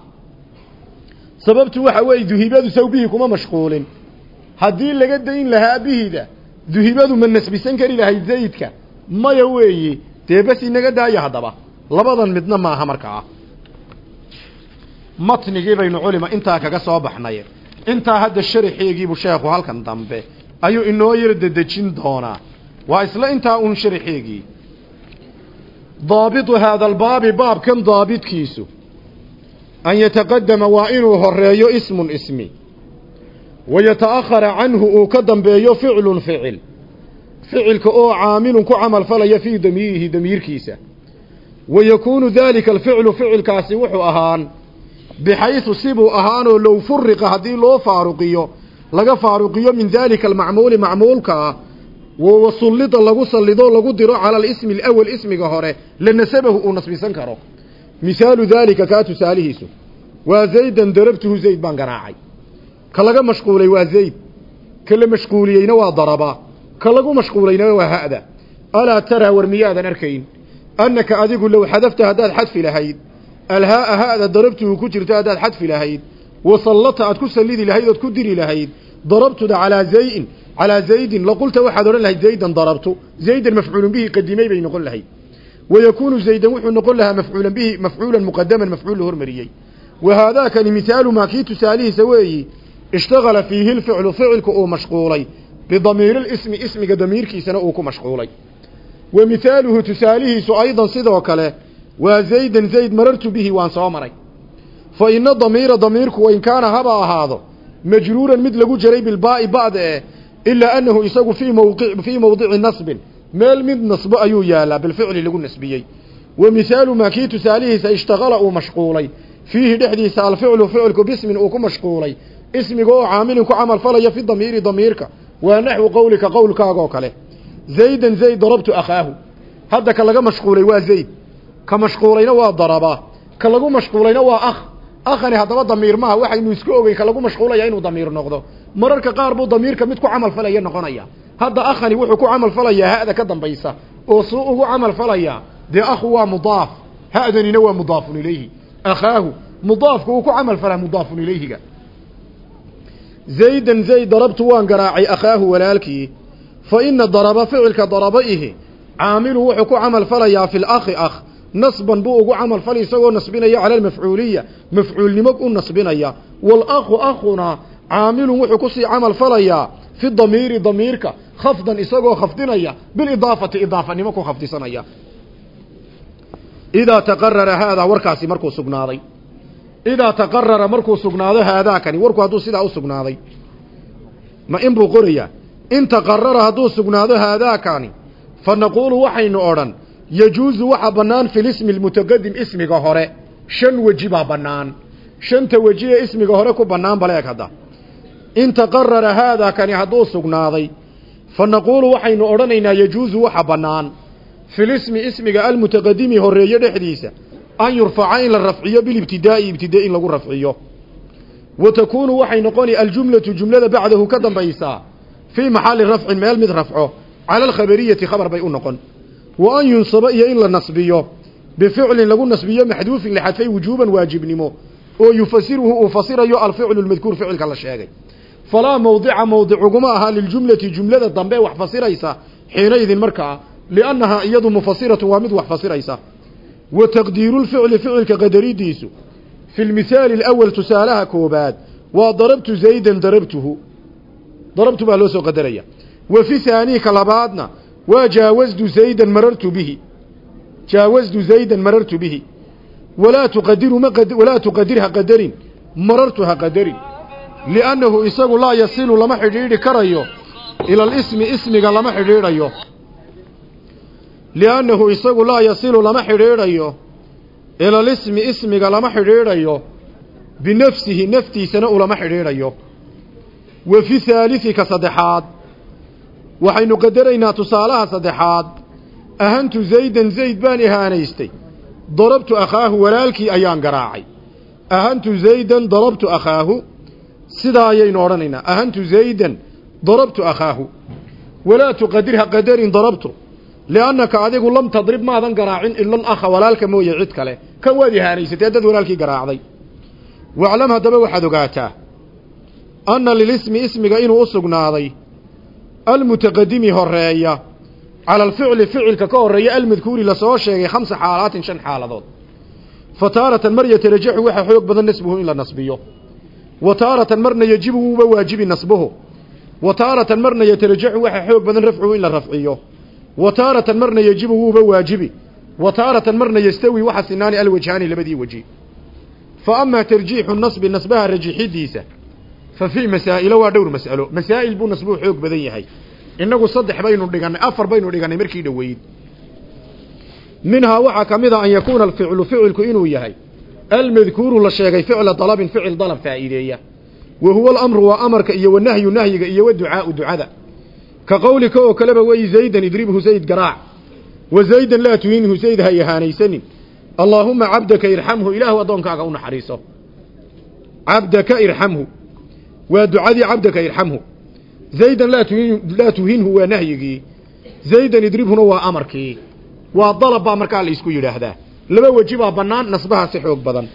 sababtu waxa weeye duhibadu saw bihi kuma mashquulin. Haddii laga dayn lahaa bihida duhibadu ma nasbisan kari lahayd zaydka. Maya weeye dee bas inaga daaya haddaba. Labadan midna maaha markaa matnigii baynu culima intaa kaga soo baxnay. Intaa hadda sharaxeegiibu sheekhu halkan dambe ayuu inoo yar dedejin doonaa. Waa isla intaa uun sharaxeegii daabitu haada albaabi baabkan daabitkiisu an yataqadama waa inuu horeeyo ismun ismi wa yata'akhara canhu uu ka dambeeyo ficlun ficil ficilka oo caamilun ku camal falaya fii damiirihi damiirkiisa wa yakuunu daalika alficlu ficilkaasi wuxuu ahaan bixaysu sibuu ahaanoo low furiqa haddii loo faaruqiyo laga faaruqiyo min daalika almacmuuli macmuulka ah wasullida lagu sallido lagu diro cala alismi alawal ismiga hore lanasabahu uu nasbisan karo mihaalu daalika kaa tusaalihiisu. Waa zaydan darabtuhu zayd baan garaacay. Ka laga mashquulay waa zayd. Ka la mashquuliyeyna waa daraba. Ka lagu mashquulayna waa ha'da. Alaa taraa war miyaadan arkayn? Annaka adigu low xadafta haddaad xadfi lahayd. Alhaa'a ha'da darabtuhu ku jirto haddaad xadfi lahayd. Wasallata aad ku sallidi lahayd ood ku diri lahayd. Darabtuda calaa zayin calaa zaydin laqulta waxaad odhan lahayd zaydan darabtu. Zaydan mafcuulun bihi qadimay bay noqon lahayd noqon lahaa mafcuulan bihi mafcuulan muqadaman mafcuul la hormariyey wa haadaakani mihaalu maa kii tusaalihiisa weeyi ishtagala fiihi lficlu ficilku uu mashquulay bidamiiri lismi ismiga damiirkiisana uu ku mashquulay wa mihaaluhu tusaalihiisu aydan sidoo kale waa zaydan zayd marartu bihi waan soo maray fa ina damiira damiirku wain kaana haba ahaado majruuran mid lagu jaray bilbaa'i ba'da eh ilaa annahu isagu fii mawqi fii mawdici nasbin meel mid nasbo ayuu yaalaa bilficli lagu nasbiyey. Wa mihaalu maa kii tusaalihiisa ishtaqala uu mashquulay. Fiihi dhexdiisa alficlu ficilku bismin uu ku mashquulay. Ismiga oo caamilin ku camal falaya fi damiiri damiirka. Waa naxwu qowlika qowlkaaga oo kale. Zaydan zayd darabtu akhaahu. Hadda ka laga mashquulay waa zayd. Ka mashquulayna waa daraba. Ka lagu mashquulayna waa akh. Akhani haddaba damiir maaha waxaynu iska ogey ka lagu mashquulaya inuu damiir noqdo mararka qaar buu damiirka mid ku camal falaya noqonaya. Hadda akhani wuxuu ku camal falayaa ha'da ka dambaysa oo suu ugu camal falaya dee akhu waa mudaaf ha'danina waa mudaafun ilayhi. Akhaahu mudaafku uu ku camal falaa mudaafun ilayhiga. Zaydan zayd darabtu waan garaacay akhaahu walaalkii fa ina daraba ficilka daraba ihi caamilu wuxuu ku camal falayaa fi lakhi akh nasban buu ugu camal fali isagoo nasbinaya cala almafcuuliya mafcuulnimo u nasbinaya waalakhu akhuna caamilun wuxuu ku sii camal falayaa fi damiiri damiirka khafdan isagoo khafdinaya bilidaafati idaafanimo ku khafdisanaya. Idaa taqarara haadaa warkaasi markuu sugnaaday. Idaa taqarara markuu sugnaado haadaakani warku hadduu sidaa u sugnaaday. Ma in buu qorayaa in taqarara hadduu sugnaado haadaakani fa naquulu waxaynu odhan yajuusu waxa bannaan fi lismi lmutaqadim ismiga hore. Shan weji baa bannaan. Shanta weji ee ismiga hore ku bannaan baleeg hadda in taqarara haadaakani hadduu sugnaaday fa naquulu waxaynu odhanaynaa yajuusu waxa bannaan. Filismi ismiga almutaqadimi horeeye dhexdiisa an yurfaca in la rafciyo bilibtidaa'i ibtida in lagu rafciyo. Wa takuunu waxay noqoni aljumlatu jumlada bacdahu ka dambaysaa fii maxalli rafcin meel mid rafco cala alkhabariyati khabar bay u noqon. Wa an yunsaba iyo in la nasbiyo bificlin lagu nasbiyo maxduufin la xadfay wujuuban waajibnimo oo yufasiruhu uu fasirayo alficlu lmadkuur ficilka la sheegay falaa mawdica mawdicuguma aha liljumlati jumlada dambe wax fasiraysa xiinaydin markaa liannahaa iyadu mufasiratu waa mid wax fasiraysa wa taqdiiru lficli ficilka qadaridiisu fi lmithaali alawal tusaalaha koobaad waa darabtu zaydan darabtuhu darabtu baa loo soo qadaraya wa fi haanii ka labaadna waa jaawasdu zaydan marartu bihi jaawasdu zaydan marartu bihi walaa tuqadiru ma walaa tuqadir ha qadarin marartu ha qadarin liannahu isagu laa yasilu lama xidhiidhi karayo ila alismi ismiga lama xidhiidhayo liannahu isagu laa yasilu lama xidhiidhayo ila alismi ismiga lama xidhiidhayo binafsihi naftiisana ulama xidhiidhayo wa fi haalisi ka saddexaad waxaynu qadaraynaa tusaalaha saddexaad ahantu zaydan zayd baan ihaanaystay darabtu akhaahu walaalkii ayaan garaacay ahantu zaydan darabtu akhaahu sidaa ayaynu odhanaynaa ahantu zaydan darabtu akhaahu. Walaa tuqadir ha qadarin darabtu liannaka adigu lam tadrib maadan garaacin ila lakha walaalka mooye cid kale. Kan waad ihaanaysatee dad walaalkii garaacday. Waclam haddaba waxaad ogaataa anna lilismi ismiga inuu u sugnaaday almutaqadimi horreeya cala alficli ficilka ka horreeya almadkuuri la soo sheegay khamsa xaalaatin shan xaaladood. Fa taaratan mar yatarajaxu waxaa xoog badan nasbuhu in la nasbiyo wa taaratan marna yejibu wuuba waajibi nasbuhu. Wa taaratan marna yatarajaxu waxaa xoog badan rafcuhu in la rafciyo. Wa taaratan marna yejibu wuuba waajibi. Wa taaratan marna yastawi waxa sinaani alwajhaani labadii weji fa amaa tarjiixu nasbi nasbaha rajixidiisa fa fii masaa'ilo waa dhowr mas'alo. Masaa'il buu nasbuhu xoog badan yahay. Innagu saddex baynu dhigannay afar baynu dhigannay markii dhoweyd. Minhaa waxaa ka mid a an yakuuna alficlu ficilku inuu yahay almadkuuru la sheegay ficla dalabin ficil dalab faa'iideeya. Wa huwa alamru waa amarka iyo wanahyu nahyiga iyo waducaau ducada. Ka qowlika oo kaleba wey zaydan idribhu zayd garaac. Wa zaydan laa tuhinhu zayd ha ihaanaysanin allaahuma cabdaka irxamhu ilaahu addoonkaaga u naxariiso. Cabdaka irxamhu waa ducadii cabdaka irxamhu zaydan laa tuhinhu waa nahyigii. Zaydan idribhuna waa amarkii. Waa dalab baa markaa la isku yidhaahdaa laba weji baa bannaan nasbaha si xoog badan.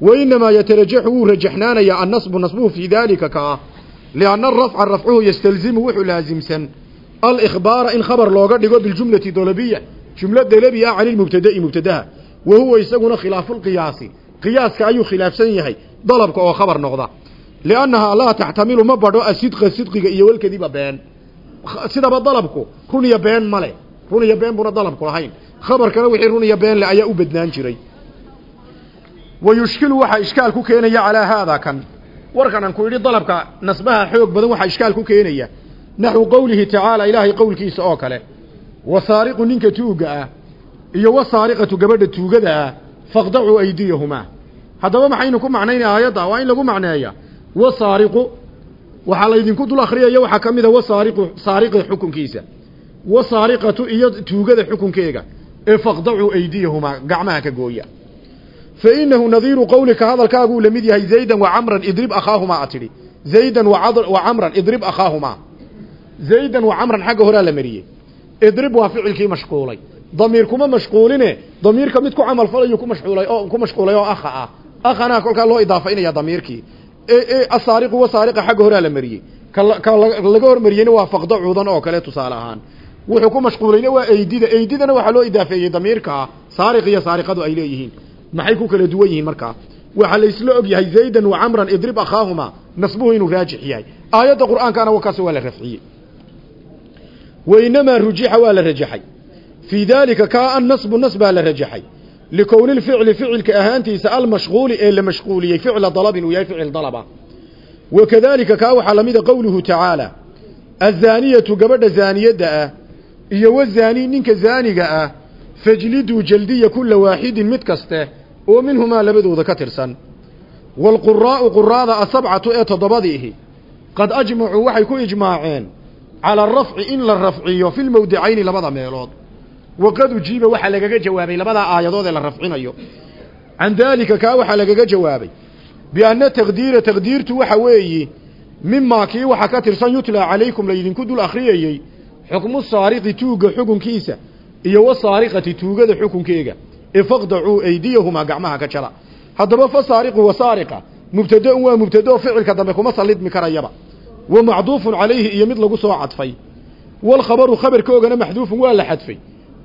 Wa inamaa yatarajaxu wuu rajaxnaanayaa annasbu nasbuhu fii daalika ka ah. Lianna arafca rafcuhu yastalzimu wuxuu laasimsan alikhbaara in khabar looga dhigo biljumlati dalabiya jumlo dalabi ah cani lmubtada'i mubtadaha. Wa huwa isaguna khilaafulqiyaasi qiyaaska ayuu khilaafsan yahay dalabka oo khabar noqda. Liannahaa laa taxtamilu ma badho asidqa sidqiga iyo walkadiba been. Sidaba dalabku run iyo been male run iyo been buna dalabku lahayn khabarkana wixii run iyo been le ayaa u badnaan jiray. Wa yushkilu waxaa ishkaal ku keenaya calaa haadaa kan. Warkan aan ku idhi dalabka nasbaha xoog badan waxaa ishkaal ku keenaya. Naxwu qowlihi tacaala ilaahay qowlkiisa oo kale. Wasaariqu ninka tuugga ah iyo wasaariqatu gabadha tuugada ah faqdacuu aydiyahumaa haddaba maxaynu ku macnaynay aayadda? Waa in lagu macneeya. Wasaariqu waxaa laydinku dul akhriyaya waxaa ka mid a wasaariqu saariqa xukunkiisa. Wasaariqatu iyo tuugada xukunkeega ee faqdacuu aydiyahumaa gacmaha ka gooya. Fa inahu nadiiru qowlika hadalkaaguu la mid yahay zaydan wa camran idrib akhaahumaa a tidhi. Zaydan wa camran idrib akhaahumaa. Zaydan wa camran xagga horaa la mariyey. Idrib waa ficilkii mashquulay. Damiir kuma mashquuline damiirka mid ku camal falayu ku mashquulay oo ku mashquulay oo akha ah. Akhana kolkaa loo idaafaynaya damiirkii. Asaariqu wasaariqa xagga horaa la mariyey. Ka laga hormariyeyna waa faqda oo kale tusaale ahaan wuxuu ku mashquulayna waa eydida. Eydidana waxaa loo idaafeeyey damiirkaa saariq iyo saariqadu ay leeyihiin. Maxay ku kala duwan yihiin markaa? Waxaa la isla og yahay zaydan wa camran idrib akhaahuma nasbuhu inuu raajix yahay. Aayadda qur'aankana wakaas waa la rafciyey. Wainamaa rujixa waa la rajaxay. Fii daalika kaa an nasbu nas baa la rajaxay. Likowni lficli ficilka ahaantiisa almashquuli ee la mashquuliyey ficla dalabin uu yahay ficil dalaba. Wa kadaalika kaa waxaa lamida qowluhu tacaala. Azaaniyatu gabadha zaaniyadda ah iyo wazaani ninka zaaniga ah fajliduu jaldiya kula waaxidin mid kaste oo minhumaa labadooda ka tirsan. Waalquraa'u quraada asabcatu ee toddobadiihi qad ajmacuu waxay ku ijmaaceen calى arafci in la rafciyo fi lmawdicayni labada meelood. Waqad ujiiba waxaa lagaga jawaabay labadaa aayadood ee la rafcinayo. Can daalika kaa waxaa lagaga jawaabay bianna taqdiira taqdiirtu waxa weeyi mimaa kii waxaa ka tirsan yutlaa calaykum laydinku dul akhriyayey xukmu saariqi tuugga xukunkiisa iyo wasaariqati tuugada xukunkeega. Ee faqdacuu aydiyahumaa gacmaha ka jara. Haddaba fa saariqu wasaariqa mubtada-un waa mubtado ficilka dambe kuma sallidmi karayaba. Wa macduufun calayhi iyo mid lagu soo cadfay. Walkhabaru khabarkoogana maxduufun waa la xadfay.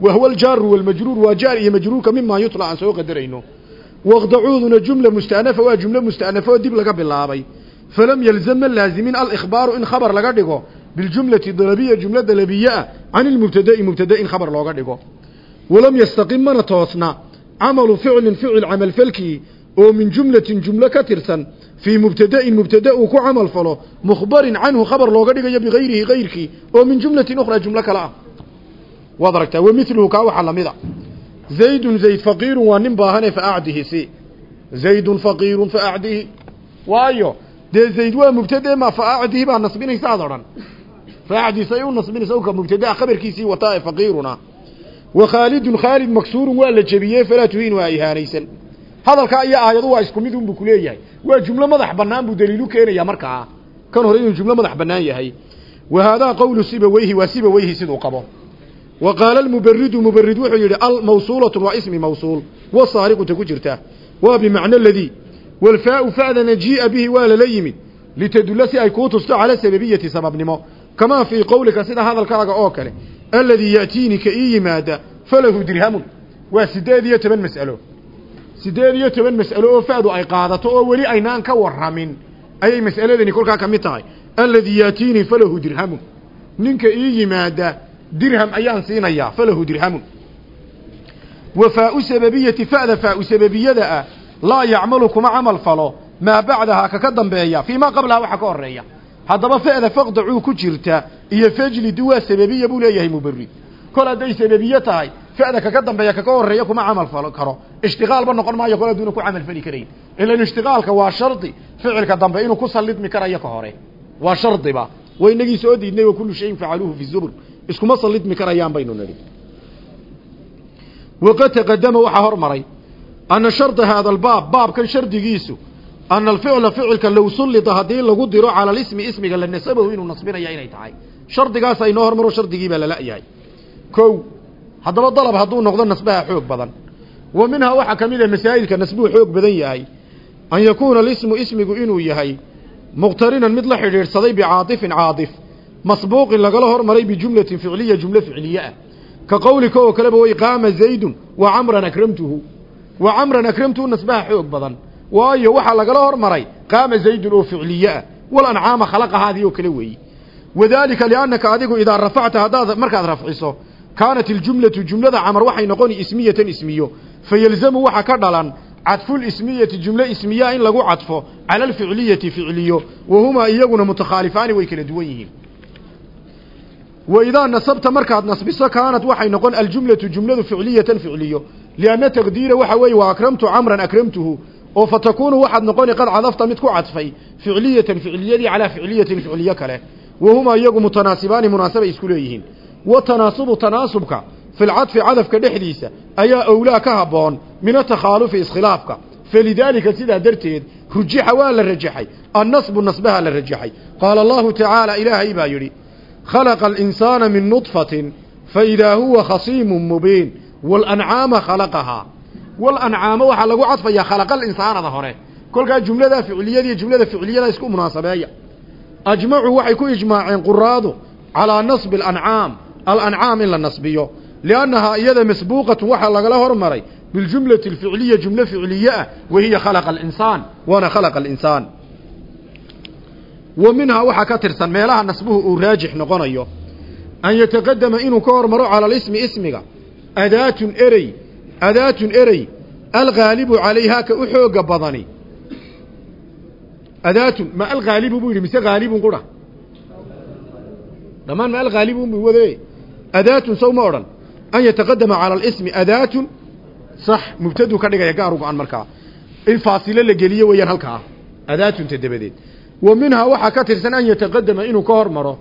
Wa huwa aljaaru walmajruur waa jaar iyo majruurka mimaa yutla aan soo qadarayno. Waqdacuuduna jumla musta'nafa waa jumlo musta'nafa oo dib laga bilaabay. Falam yalzam ma laazimin alikhbaaru in khabar laga dhigo biljumlati dalabiya jumla dalabiye ah can ilmubtada'i mubtada in khabar looga dhigo walam yastaqim mana toosna camalu ficlin ficil camalfalkii oo min jumlatin jumlo ka tirsan fii mubtada'in mubtada uu ku camal falo mukhbarin canhu khabar looga dhigayo bigayrihi kayrkii oo min jumlatin ukhraa jumlo kale ah waad aragtaa wa miluhu kaa waxaa la mid a zaydun zayd faqiirun waa nin baahane faacdihi si zaydun faqiirun faacdihi waayo dee zayd waa mubtade ma faacdihi baa nasbinaysa ad odhan faacdihi say u nasbinaysa ka mubtadaa khabarkiisii wataa ee faqiiruna wa khaalidun khaalid maksuurun waa la jebiyey falaa tuhiin waa ihaanaysan hadalkaa iyo aayadu waa isku mid unbuu kuleeyahay waa jumlo madax banaan buu daliilu keenaya markaa kan hore inuu jumlo madax banaan yahay wa haadaa qowlu sibaweyhi waa sibaweyhi siduu qabo wa qaala almuberidu muberid wuxuu yidhi almawsuulatu waa ismi mawsuul wasaariquta ku jirta waa bimacno ladii walfaau fa'dana jii'a bihi waa lala yimid litadulla si ay kuu tusto cala sababnimo kamaa fii qowlika sida hadalkaaga oo kale aladii ya'tiini ka ii yimaada falahu dirhamun waa siddeed iyo toban mas'alo siddeed iyo toban mas'alo oo fa'du ay qaadato oo weli aynaan ka warramin ayay mas'aladani kolkaa ka mid tahay aladii yaatiinii falahu dirhamun ninka ii yimaada dirham ayaan siinayaa falahu dirhamun wa faau sababiyati fa'da faau sababiyada ah laa yacmalu kuma camal falo maa bacdahaa kaka dambeeya fii maa qablahaa waxa ka horreeya haddaba fa'da faqdacuu ku jirta iyo fejlidu waa sababiya buu leeyahay muberid kol hadday sababiye tahay fa'da kaka dambeeya kaka horreeya kuma camal falo karo. Ishtiqaalba noqon maayo kol haduuna ku camal fali karayn. Ilan ishtiqaalka waa shardi ficilka dambe inuu ku sallidmi karayo ka hore. Waa shardiba wa inagii soo diidnay wa kullu shayin facaluuhu fi zubur. Iskuma sallidmi karayaan baynu nidhi. Waqad taqadama waxaa hormaray ana sharda haada albaab baabkan shardigiisu ana alficla ficilka low sullida haddii lagu diro cala alismi ismiga la nasabahu inuu nasbinaya inay tahay shardigaas aynoo hormaro shardigii baa lala-yahay kow haddaba dalab hadduu noqdo nasbaha xoog badan wa minhaa waxaa ka mid a masaa'ilka nasbuhu xoog badan yahay an yakuuna alismu ismigu inuu yahay muqhtarinan mid la xidhiidhsaday bicaatifin caatif masbuuqin lagala hormaray bijumlatin ficliya jumlo ficliye ah ka qowlika oo kaleba way qaama zaydun wa camran akramtuhu wa camran akramtuhu nasbaha xoog badan waayo waxaa lagala hormaray qaama zaydun oo ficliye ah walancaama khalaqahaadii oo kale weeyi. Wadaalika liannaka adigu idaa rafacta haddaad markaad rafciso kaanat iljumlatu jumlada camar waxay noqoni ismiyatan ismiyo. Fayelzamu waxa ka dhalan cadfulismiyati jumlo ismiyaa in lagu cadfo cala alficliyati ficliyo wa humaa iyaguna mutakhaalifaani way kala duwan yihiin. Wa idaa nasabta markaad nasbiso kaanat waxay noqon aljumlatu jumladu ficliyatan ficliyo. Lianna taqdiira waxa weeye wa akramtu camran akramtuhu oo fa takuunu waxaad noqoni qad cadafta mid ku cadfay ficliyatan ficliyadii calaa ficliyatin ficliye kale wahumaa iyagu mutanaasibaani munaasabay isku leeyihiin. Wa tanaasubu tanaasubka filcadfi cadafka dhexdiisa ayaa owlaa ka habboon min atakhaalufi iskhilaafka. Falidaalika sidaa darteed rujixa waa la rajaxay annasbu nasbaha la rajaxay. Qaala allahu tacaala ilaahay baa yidhi khalaqa alinsaana min nudfatin faidaa huwa khasiimun mubiin waalancaama khalaqahaa walancaama waxaa lagu cadfayaa khalaqalinsaanada hore. Kolkaa jumladaa ficiliyadiiyo jumlada ficiliyada isku munaasabeeya. Ajmacuu waxay ku ijmaaceen quraadu calaa nasbi alancaam. Alancaam in la nasbiyo. Liannahaa iyada masbuuqatu waxaa lagala hormaray biljumlati alficiliya jumlo ficiliye ah wahiya khalaqa alinsaan waana khalaqa alinsaan wa minhaa waxaa ka tirsan meelaha nasbuhu uu raajix noqonayo an yataqadama inuu ka hormaro cala alismi ismiga adaatun erey adaatun erey alghaalibu calayhaa ka u xooga badani. Adaatun ma alghaalibu buu yidhi mise haalibun qura? Dhammaan ma alghaalibun buu wade adaatun sow ma odhan. An yataqadama cala alismi adaatun sax mubtaduu ka dhigaya gaaru go-an markaa. In faasilo la geliyo weeyaan halkaa. Adaatunta dabadeed wa minhaa waxaa ka tirsan an yataqadama inuu ka hormaro.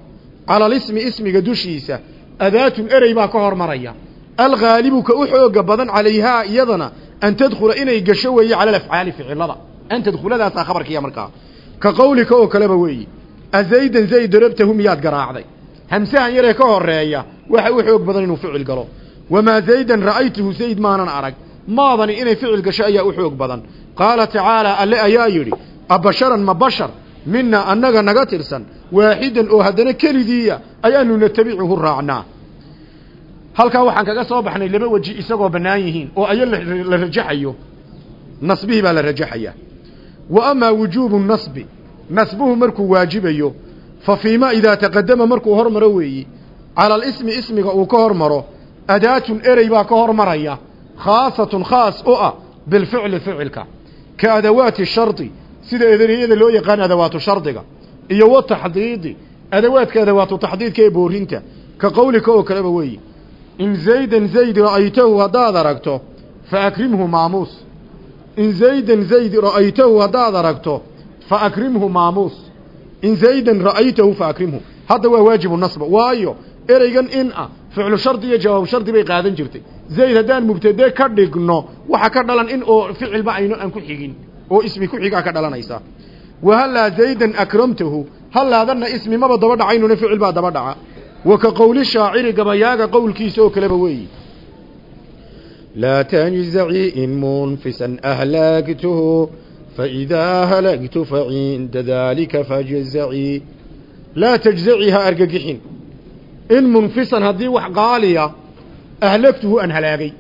Cala alismi ismiga dushiisa. Adaatun erey baa ka hormaraya alghaalibu ka u xooga badan calayhaa iyadana an tadkhula inay gasho weeye cala alafcaali ficilada. An tadkhuladaasa khabarkiya markaa ka qawlika oo kaleba weeyi azaydan zayd darabtahu miyaad garaacday. Hamsahan yaree ka horreeya waxa u xoog badan inuu ficil galo. Wamaa zaydan ra'aytuhu zayd maanan arag. Maadani inay ficil gasho ayaa u xoog badan. Qaala tacaalaa alle ayaa yidhi abasharan ma bashar mina annaga naga tirsan waaxidan oo haddana keligiiya ayaanu natabicuhu raacnaa halkaa waxaan kaga soo baxnay laba weji isagoo bannaan yihiin oo aya la rajaxayo. Nasbihii baa la rajaxayaa. Wa amaa wujuubu nasbi. Nasbuhu markuu waajibayo fa fiima idaa taqadama markuu hormaro weeyi cala alismi ismiga uu ka hormaro adaatun erey baa ka hormaraya khaasatun khaas u ah bilficli ficilka. Ka adawaati shardi. Sida edaniyada loo yaqaan adawaatu shardiga. Iyo wa taxdiidi. Adawaadka adawaatu taxdiidka ee boorinta ka qowlika oo kaleba weeyi in zaydan zayd ra'aytahu haddaad aragto fa akrimhu maamuus in zaydan zayd ra'aytahu haddaad aragto fa akrimhu maamuus in zaydan ra'aytahu fa akrimhu hadda waa waajibu nasba waayo ereygan in ah ficlu shardi iyo jawaab shardi bay qaadan jirtay zayd haddaan mubtade ka dhigno waxa ka dhalan in oo ficilba ayno aan ku xigin oo ismi ku xigaa ka dhalanaysa wa hallaa zaydan akramtahu hallaadanna ismi maba daba dhacaynuna ficil baa daba dhaca wa ka qowli shaaciri gabayaaga qowlkiisa oo kaleba weeyi laa tanzacii in munfisan ahlaagtuhu faidaa halagtu facinda daalika fajzacii laa tajzacii ha argagixin. In munfisan haddii wax qaaliya ahlagtuhu aan halaagay.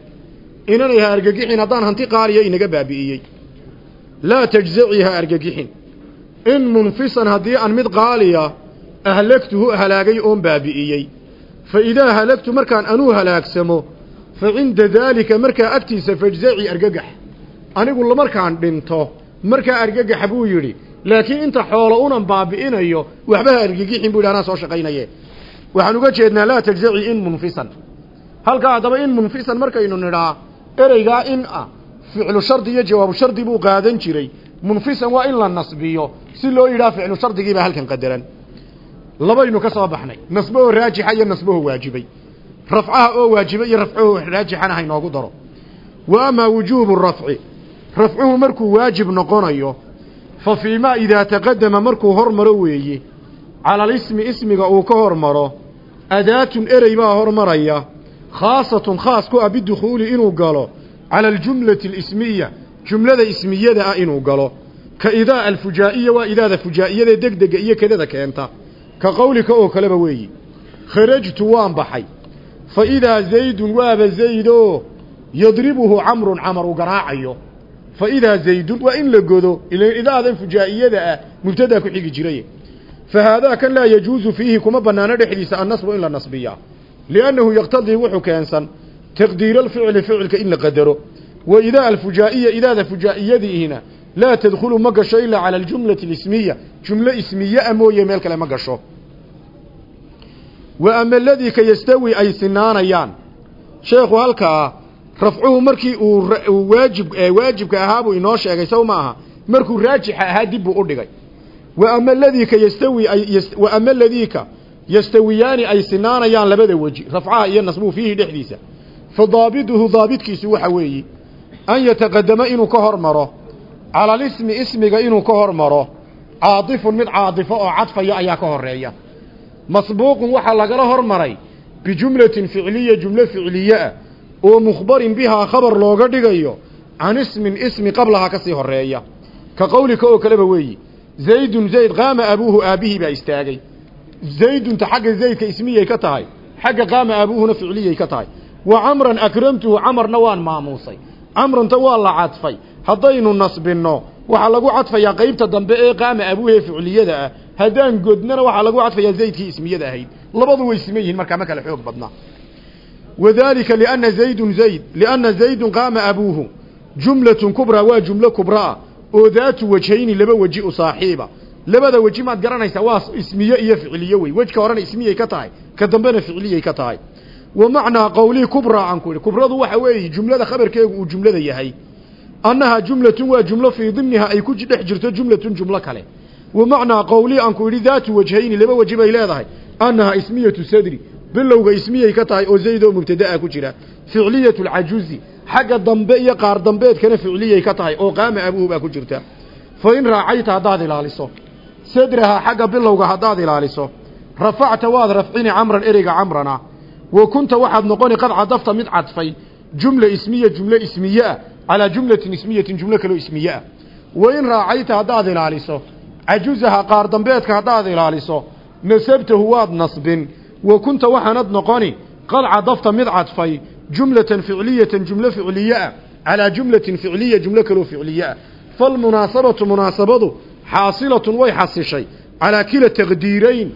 Inanay ha argagixin haddaan hanti qaaliya inaga baabi'iyey. Laa tajzacii ha argagixin. In munfisan haddii aan mid qaaliya ahlagtuhu halaagay oon baabi'iyey. Fa idaa halagtu markaan anuu halaagsamo fa cinda daalika markaa agtiisa fajzaci argagax. Anigu markaan dhinto markaa argagaxa buu yidhi laakiin inta xoolo unan baabi'inayo waxbaha argagixin buu yidhi anaa soo shaqaynaye. Waxaan uga jeednaa laa tajzaci in munfisan. Halkaa haddaba in munfisan markaynu nidhaa ereygaa in ah ficlu shardi iyo jawaabu shardi buu qaadan jiray. Munfisan waa in la nasbiyo si loo yidhaha ficlu shardigiibaa halkan qadaran labaynu ka soo baxnay. Nasbahoo raajixa iyo nasbahoo waajibay. Rafcaha oo waajibay iyo rafcahoo raajixana haynoogu daro. Wa amaa wujuubu rafci. Rafcuhu markuu waajib noqonayo fa fii maa idaa taqadama markuu hormaro weeye cala alismi ismiga uu ka hormaro adaatun erey baa hormaraya khaasatun khaas ku ah bidukhuuli inuu galo cala aljumlati alismiya jumlada ismiyada ah inuu galo. Ka idaa alfujaa'iya waa idaada fujaa'iyadae degdega iyo kedada keenta ka qowlika oo kaleba weeyi. Kharajtu waan baxay. Fa idaa zaydun waaba zaydoo yadribuhu camrun camar uu garaacayo. Fa idaa zaydun waa in la godo ila idaadan fujaa'iyada ah mubtadaa ku xigi jiray fa haadaa kan laa yajuusu fiihi kuma bannaano dhexdiisa annasbu in la nasbiyaa liannahu yaqtadii wuxuu keensan taqdiira alficli ficilka in la qadaro. Wa idaa alfujaa'iya idaada fujaa'iyadiihina laa tadkhulu ma gasho ilaa cala aljumlati alismiya jumlo ismiye a mooye meel kale ma gasho. Wa ama aladii ka yastawi ay sinaanayaan sheekhu halkaa rafcuhu markii uu waajib waajibka ahaa buu inoo sheegay sow ma aha. Markuu raajixa ahaa dib buu u dhigay. Wa ama aladiika yastawi wa ama aladiika yastawiyaani ay sinaanayaan labada weji. Rafcaha iyo nasbuhu fiihi dhexdiisa. Fa daabiduhu daabidkiisu waxa weeyi an yataqadama inuu ka hormaro cala alismi ismiga inuu ka hormaro caadifun mid caadifo oo cadfaya ayaa ka horreeya masbuuqun waxaa lagala hormaray bijumlatin ficliya jumlo ficliye ah oo mukhbarin bihaa khabar looga dhigayo can ismin ismi qablaha ka sii horreeya ka qowlika oo kaleba weeyi zaydun zayd qaama abuuhu aabbihii baa istaagay. Zaydunta xagga zaydka ismiyay ka tahay xagga qaama abuuhuna ficliyay ka tahay. Wa camran akramtuhu camarna waan maamuusay. Camranta waa la cadfay haddaynu nasbinno waxaa lagu cadfayaa qaybta dambe ee qaama abuuhee ficliyada ah. Haddaan godnana waxaa lagu cadfayaa zaydkii ismiyada ahayd. Labadu way siman yihiin markaa ma kale xoog badna wadalika lianna zaydun zayd lianna zaydun qaama abuuhu. Jumlatun kubraa waa jumlo kubraa oo daatu wajhayni laba weji u saaxiiba. Labada weji maad garanaysaa waa ismiye iyo ficliye wey. Wejka horena ismiyay ka tahay ka dambena ficliyay ka tahay. Wa macnaa qowlii kubraa aan kubradu waxa weeye jumlada khabarkeegu uu jumlada yahay annahaa jumlatun waa jumlo fii dimniha ay ku dhex jirto jumlatun jumlo kale. Wa macnaa qowlii aan ku idhi daatu wajhayni laba weji bay leedahay. Annahaa ismiyatu sadri bilowga ismiyay ka tahay oo zayd oo mubtada'a ku jira. Ficliyatu lcajuzi xagga dambe iyo qaar dambeedkana ficliyay ka tahay oo qaama abuhu baa ku jirta. Fa in raacayta haddaad ilaaliso. Sadraha xagga bilowga haddaad ilaaliso. Rafacta waad rafcini camran ereyga camrana. Wa kunta waxaad noqoni qad cadafta mid cadfay jumla ismiya jumlo ismiye ah calaa jumlatin ismiyatin jumlo kaloo ismiye ah wa in raacayta haddaad ilaaliso cajuzaha qaar dambeedka haddaad ilaaliso nasabtahu waad nasbin wa kunta waxaanad noqoni qad cadafta mid cadfay jumlatan ficliyatan jumlo ficliye ah calaa jumlatin ficliya jumlo kaloo ficliye ah falmunaasabatu munaasabadu xaasilatun way xasishay calaa kila taqdiirayn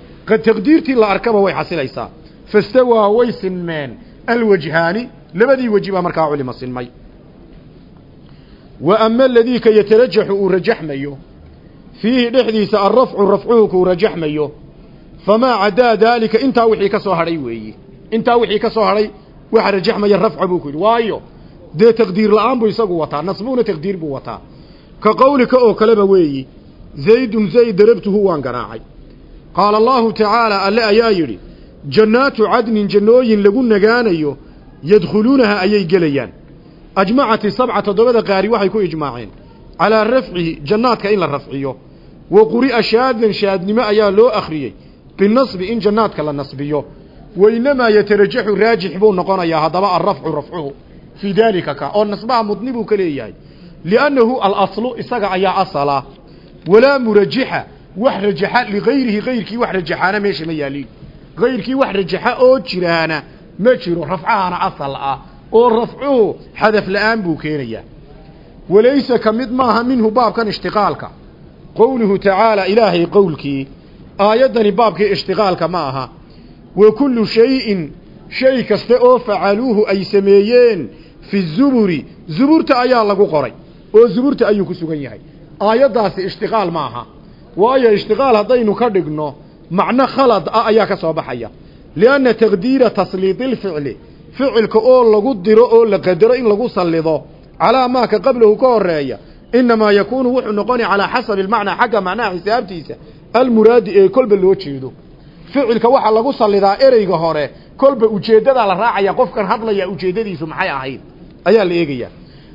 taqdiirtii la arkaba way xasilaysaa fastawaa way sinmeen alwajhaani labadii weji baa markaa culima sinmay wa ama aladii ka yatarajaxu uu rajaxmayo. Fiihi dhexdiisa alrafcu rafcuhu kuu rajaxmayo. Famaa cadaa daalika intaa wixii ka soo hadhay weeye intaa wixii ka soo hadhay waxa rajaxmaya rafca buu ku yidhi. Waayo dee taqdiir la'aan buu isagu wataa nasbuuna taqdiir buu wataa. Ka qowlika oo kaleba weeyi zaydun zayd darabtuhu waan garaacay. Qaala allaahu tacaala alle ayaa yidhi jannaatu cadnin jannooyin lagu nagaanayo yadkhuluunaha ayay gelayaan ajmacat isabca toddobada qaari waxay ku ijmaaceen calaa rafcihi jannaadka in la rafciyo wa quri'a shaadan shaadnimo ayaa loo akhriyey binasbi in jannaadka la nasbiyo wainamaa yatarajaxu raajix buu noqonayaa haddaba alrafcu rafcuhu fii daalika ka oo nasbaha mudni buu ka leeyahay liannahu alaslu isaga ayaa asala walaa murajixa wax rajaxa ligayrihi gayrkii wax rajaxaana meesha ma yaaliin gayrkii wax rajaxa oo jiraana ma jiro rafcahana asal ah oo rafcuhu xadaf la'aan buu keenayaa. Walaysa ka mid maaha minhu baabkan ishtiqaalka. Qowluhu tacaala ilaahay qowlkii aayaddani baabkii ishtiqaalka ma aha. Wa kullu shayin shay kaste oo facaluuhu ay sameeyeen fi zuburi zuburta ayaa lagu qoray oo zuburta ayuu ku sugan yahay. Aayaddaasi ishtiqaal ma aha. Waayo ishtiqaal haddaynu ka dhigno macno khalad ah ayaa ka soo baxaya. Lianna taqdiira tasliidi lficli ficilka oo lagu diro oo la qadaro in lagu sallido calaa maa ka qablahu ka horreeya inamaa yakuunu wuxuu noqoni calaa xasabi almacnaa xagga macnaha xisaabtiisa almuraadi ee kolba loo jeedo. Ficilka waxaa lagu sallidaa ereyga hore kolba ujeeddadaa la raacaya qofkan hadlaya ujeeddadiisu maxay ahayd? Ayaa la eegayaa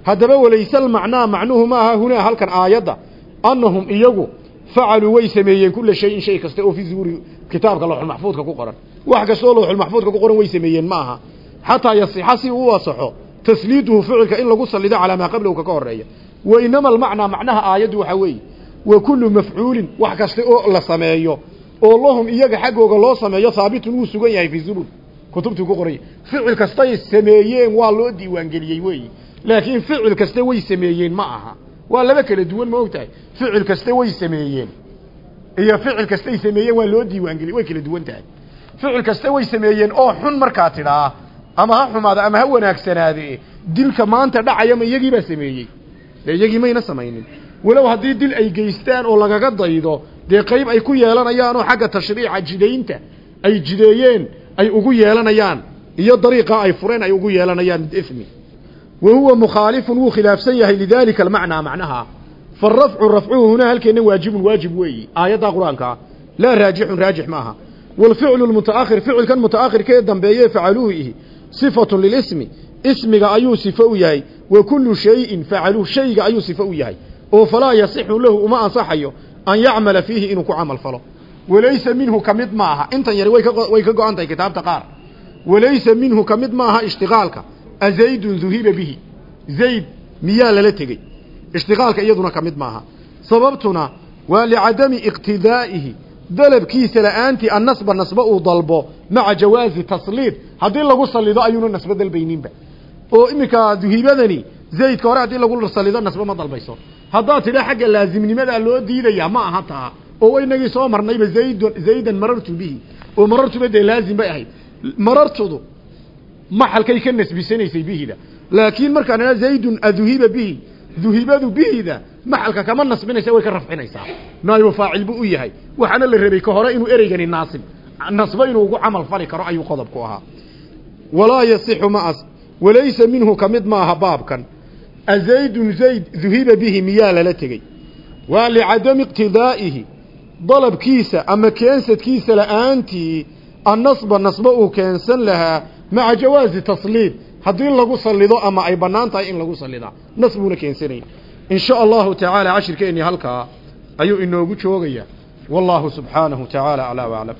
haddaba walaysal macnaa macnuhu ma aha hunaa halkan aayadda annahum iyagu facaluu way sameeyeen kula shayin shay kasta oo fi zuuri kitaabka looxulmaxfuudka ku qoran. Wax kastoo looxulmaxfuudka ku qoran way sameeyeen ma aha xataa yasixa si uu asaxo tasliiduhu ficilka in lagu sallido calaa maa qablowka ka horreeya wa inama almacnaa macnaha aayaddu waxaa weeye wa kullu mafcuulin wax kasta oo la sameeyo oo lahum iyaga xaggooga loo sameeyo haabitun wuu sugan yahay fii zubur. Kutubtuu ku qoranya ficil kastay sameeyeen waa loo diiwaangeliyey weeyi laakiin ficil kaste way sameeyeen ma aha. Waa laba kala duwan ma og tahay ficil kaste way sameeyeen. Iyo ficil kastay sameeyeen waa loo diiwaangeliyey way kala duwan tahay. Ficil kaste way sameeyeen oo xun markaa tidhaa ama ha xumaada ama ha wanaagsanaade dilka maanta dhacaya ma iyagii baa sameeyey. Dee iyagii mayna samaynin. Walow haddii dil ay geystaan oo lagaga daydo dee qayb ay ku yeelanayaan oo xagga tashriica jidaynta ay jideeyeen ay ugu yeelanayaan iyo dariiqa ay fureen ay ugu yeelanayaan ismi. Wa huwa mukhaalifun wuu khilaafsan yahay lidaalika almacnaa macnaha. Farafcu rafcuhu hunaa halkeena waajibun waajib weeyi. Aayaddaa qur'aankaa laa raajixun raajix maaha. Waalficlu lmutaakhir ficilkan mutaakhirka ee dambeeye facaluuhu ihi sifatun lilismi. Ismiga ayuu sifo u yahay. Wa kullu shayin facaluuh shayga ayuu sifo u yahay. Oo falaa yasixu lahu uma ansaxayo an yacmala fiihi inuu ku camal falo. Walaysa minhu ka mid maaha. Intan yari way ka go-an tahay kitaabta qaar. Walaysa minhu ka mid maaha ishtiqaalka. Azaydun duhiba bihi. Zayd miyaa lala tegey. Ishtiqaalka iyaduna ka maaha. Sababtuna waa licadami iqtidaa'ihi dalabkiisa la'aantii annasba nasbe uu dalbo maca jawaazi tasliid. Haddii lagu salido ayuuna nasbe dalbayninba. Oo iminka duhibadani zaydka hore haddii lagu salido nasbe ma dalbayso. Haddaad tidha xagga laasimnimadaa loo diidayaa ma aha taa. Oo waynagii soo marnayba zaydun zaydan marartu bihi oo marartuba dee laazim bay ahayd. Marartudu maxalkay ka nasbisanaysay bihida. Laakiin markaan zaydun aduhiba bihi. Duhibadu bihida maxalka kama nasbinaysa way ka rafcinaysaa. Naayo faacil buu u yahay. Waxaana la rabay ka hore inuu ereygani naasib. Nasbo inuu ugu camal fali karo ayuu qodobku ahaa. Walaa yasixu ma as. Walaysa minhu ka mid maaha baabkan. Azaydun zayd duhiba bihi miyaa lala tegey. Waa licadami iqtidaa'ihi. Dalabkiisa ama keensadkiisa la'aantii annasba nasbo uu keensan lahaa maca jawaazi tasliid haddii lagu salido ama ay bannaan tahay in lagu salidaa nas buuna keensanaya in sha allahu tacaala cashirkeennii halkaa ayuu inoogu joogayaa wallaahu subxaanahu tacaala aclaa waclam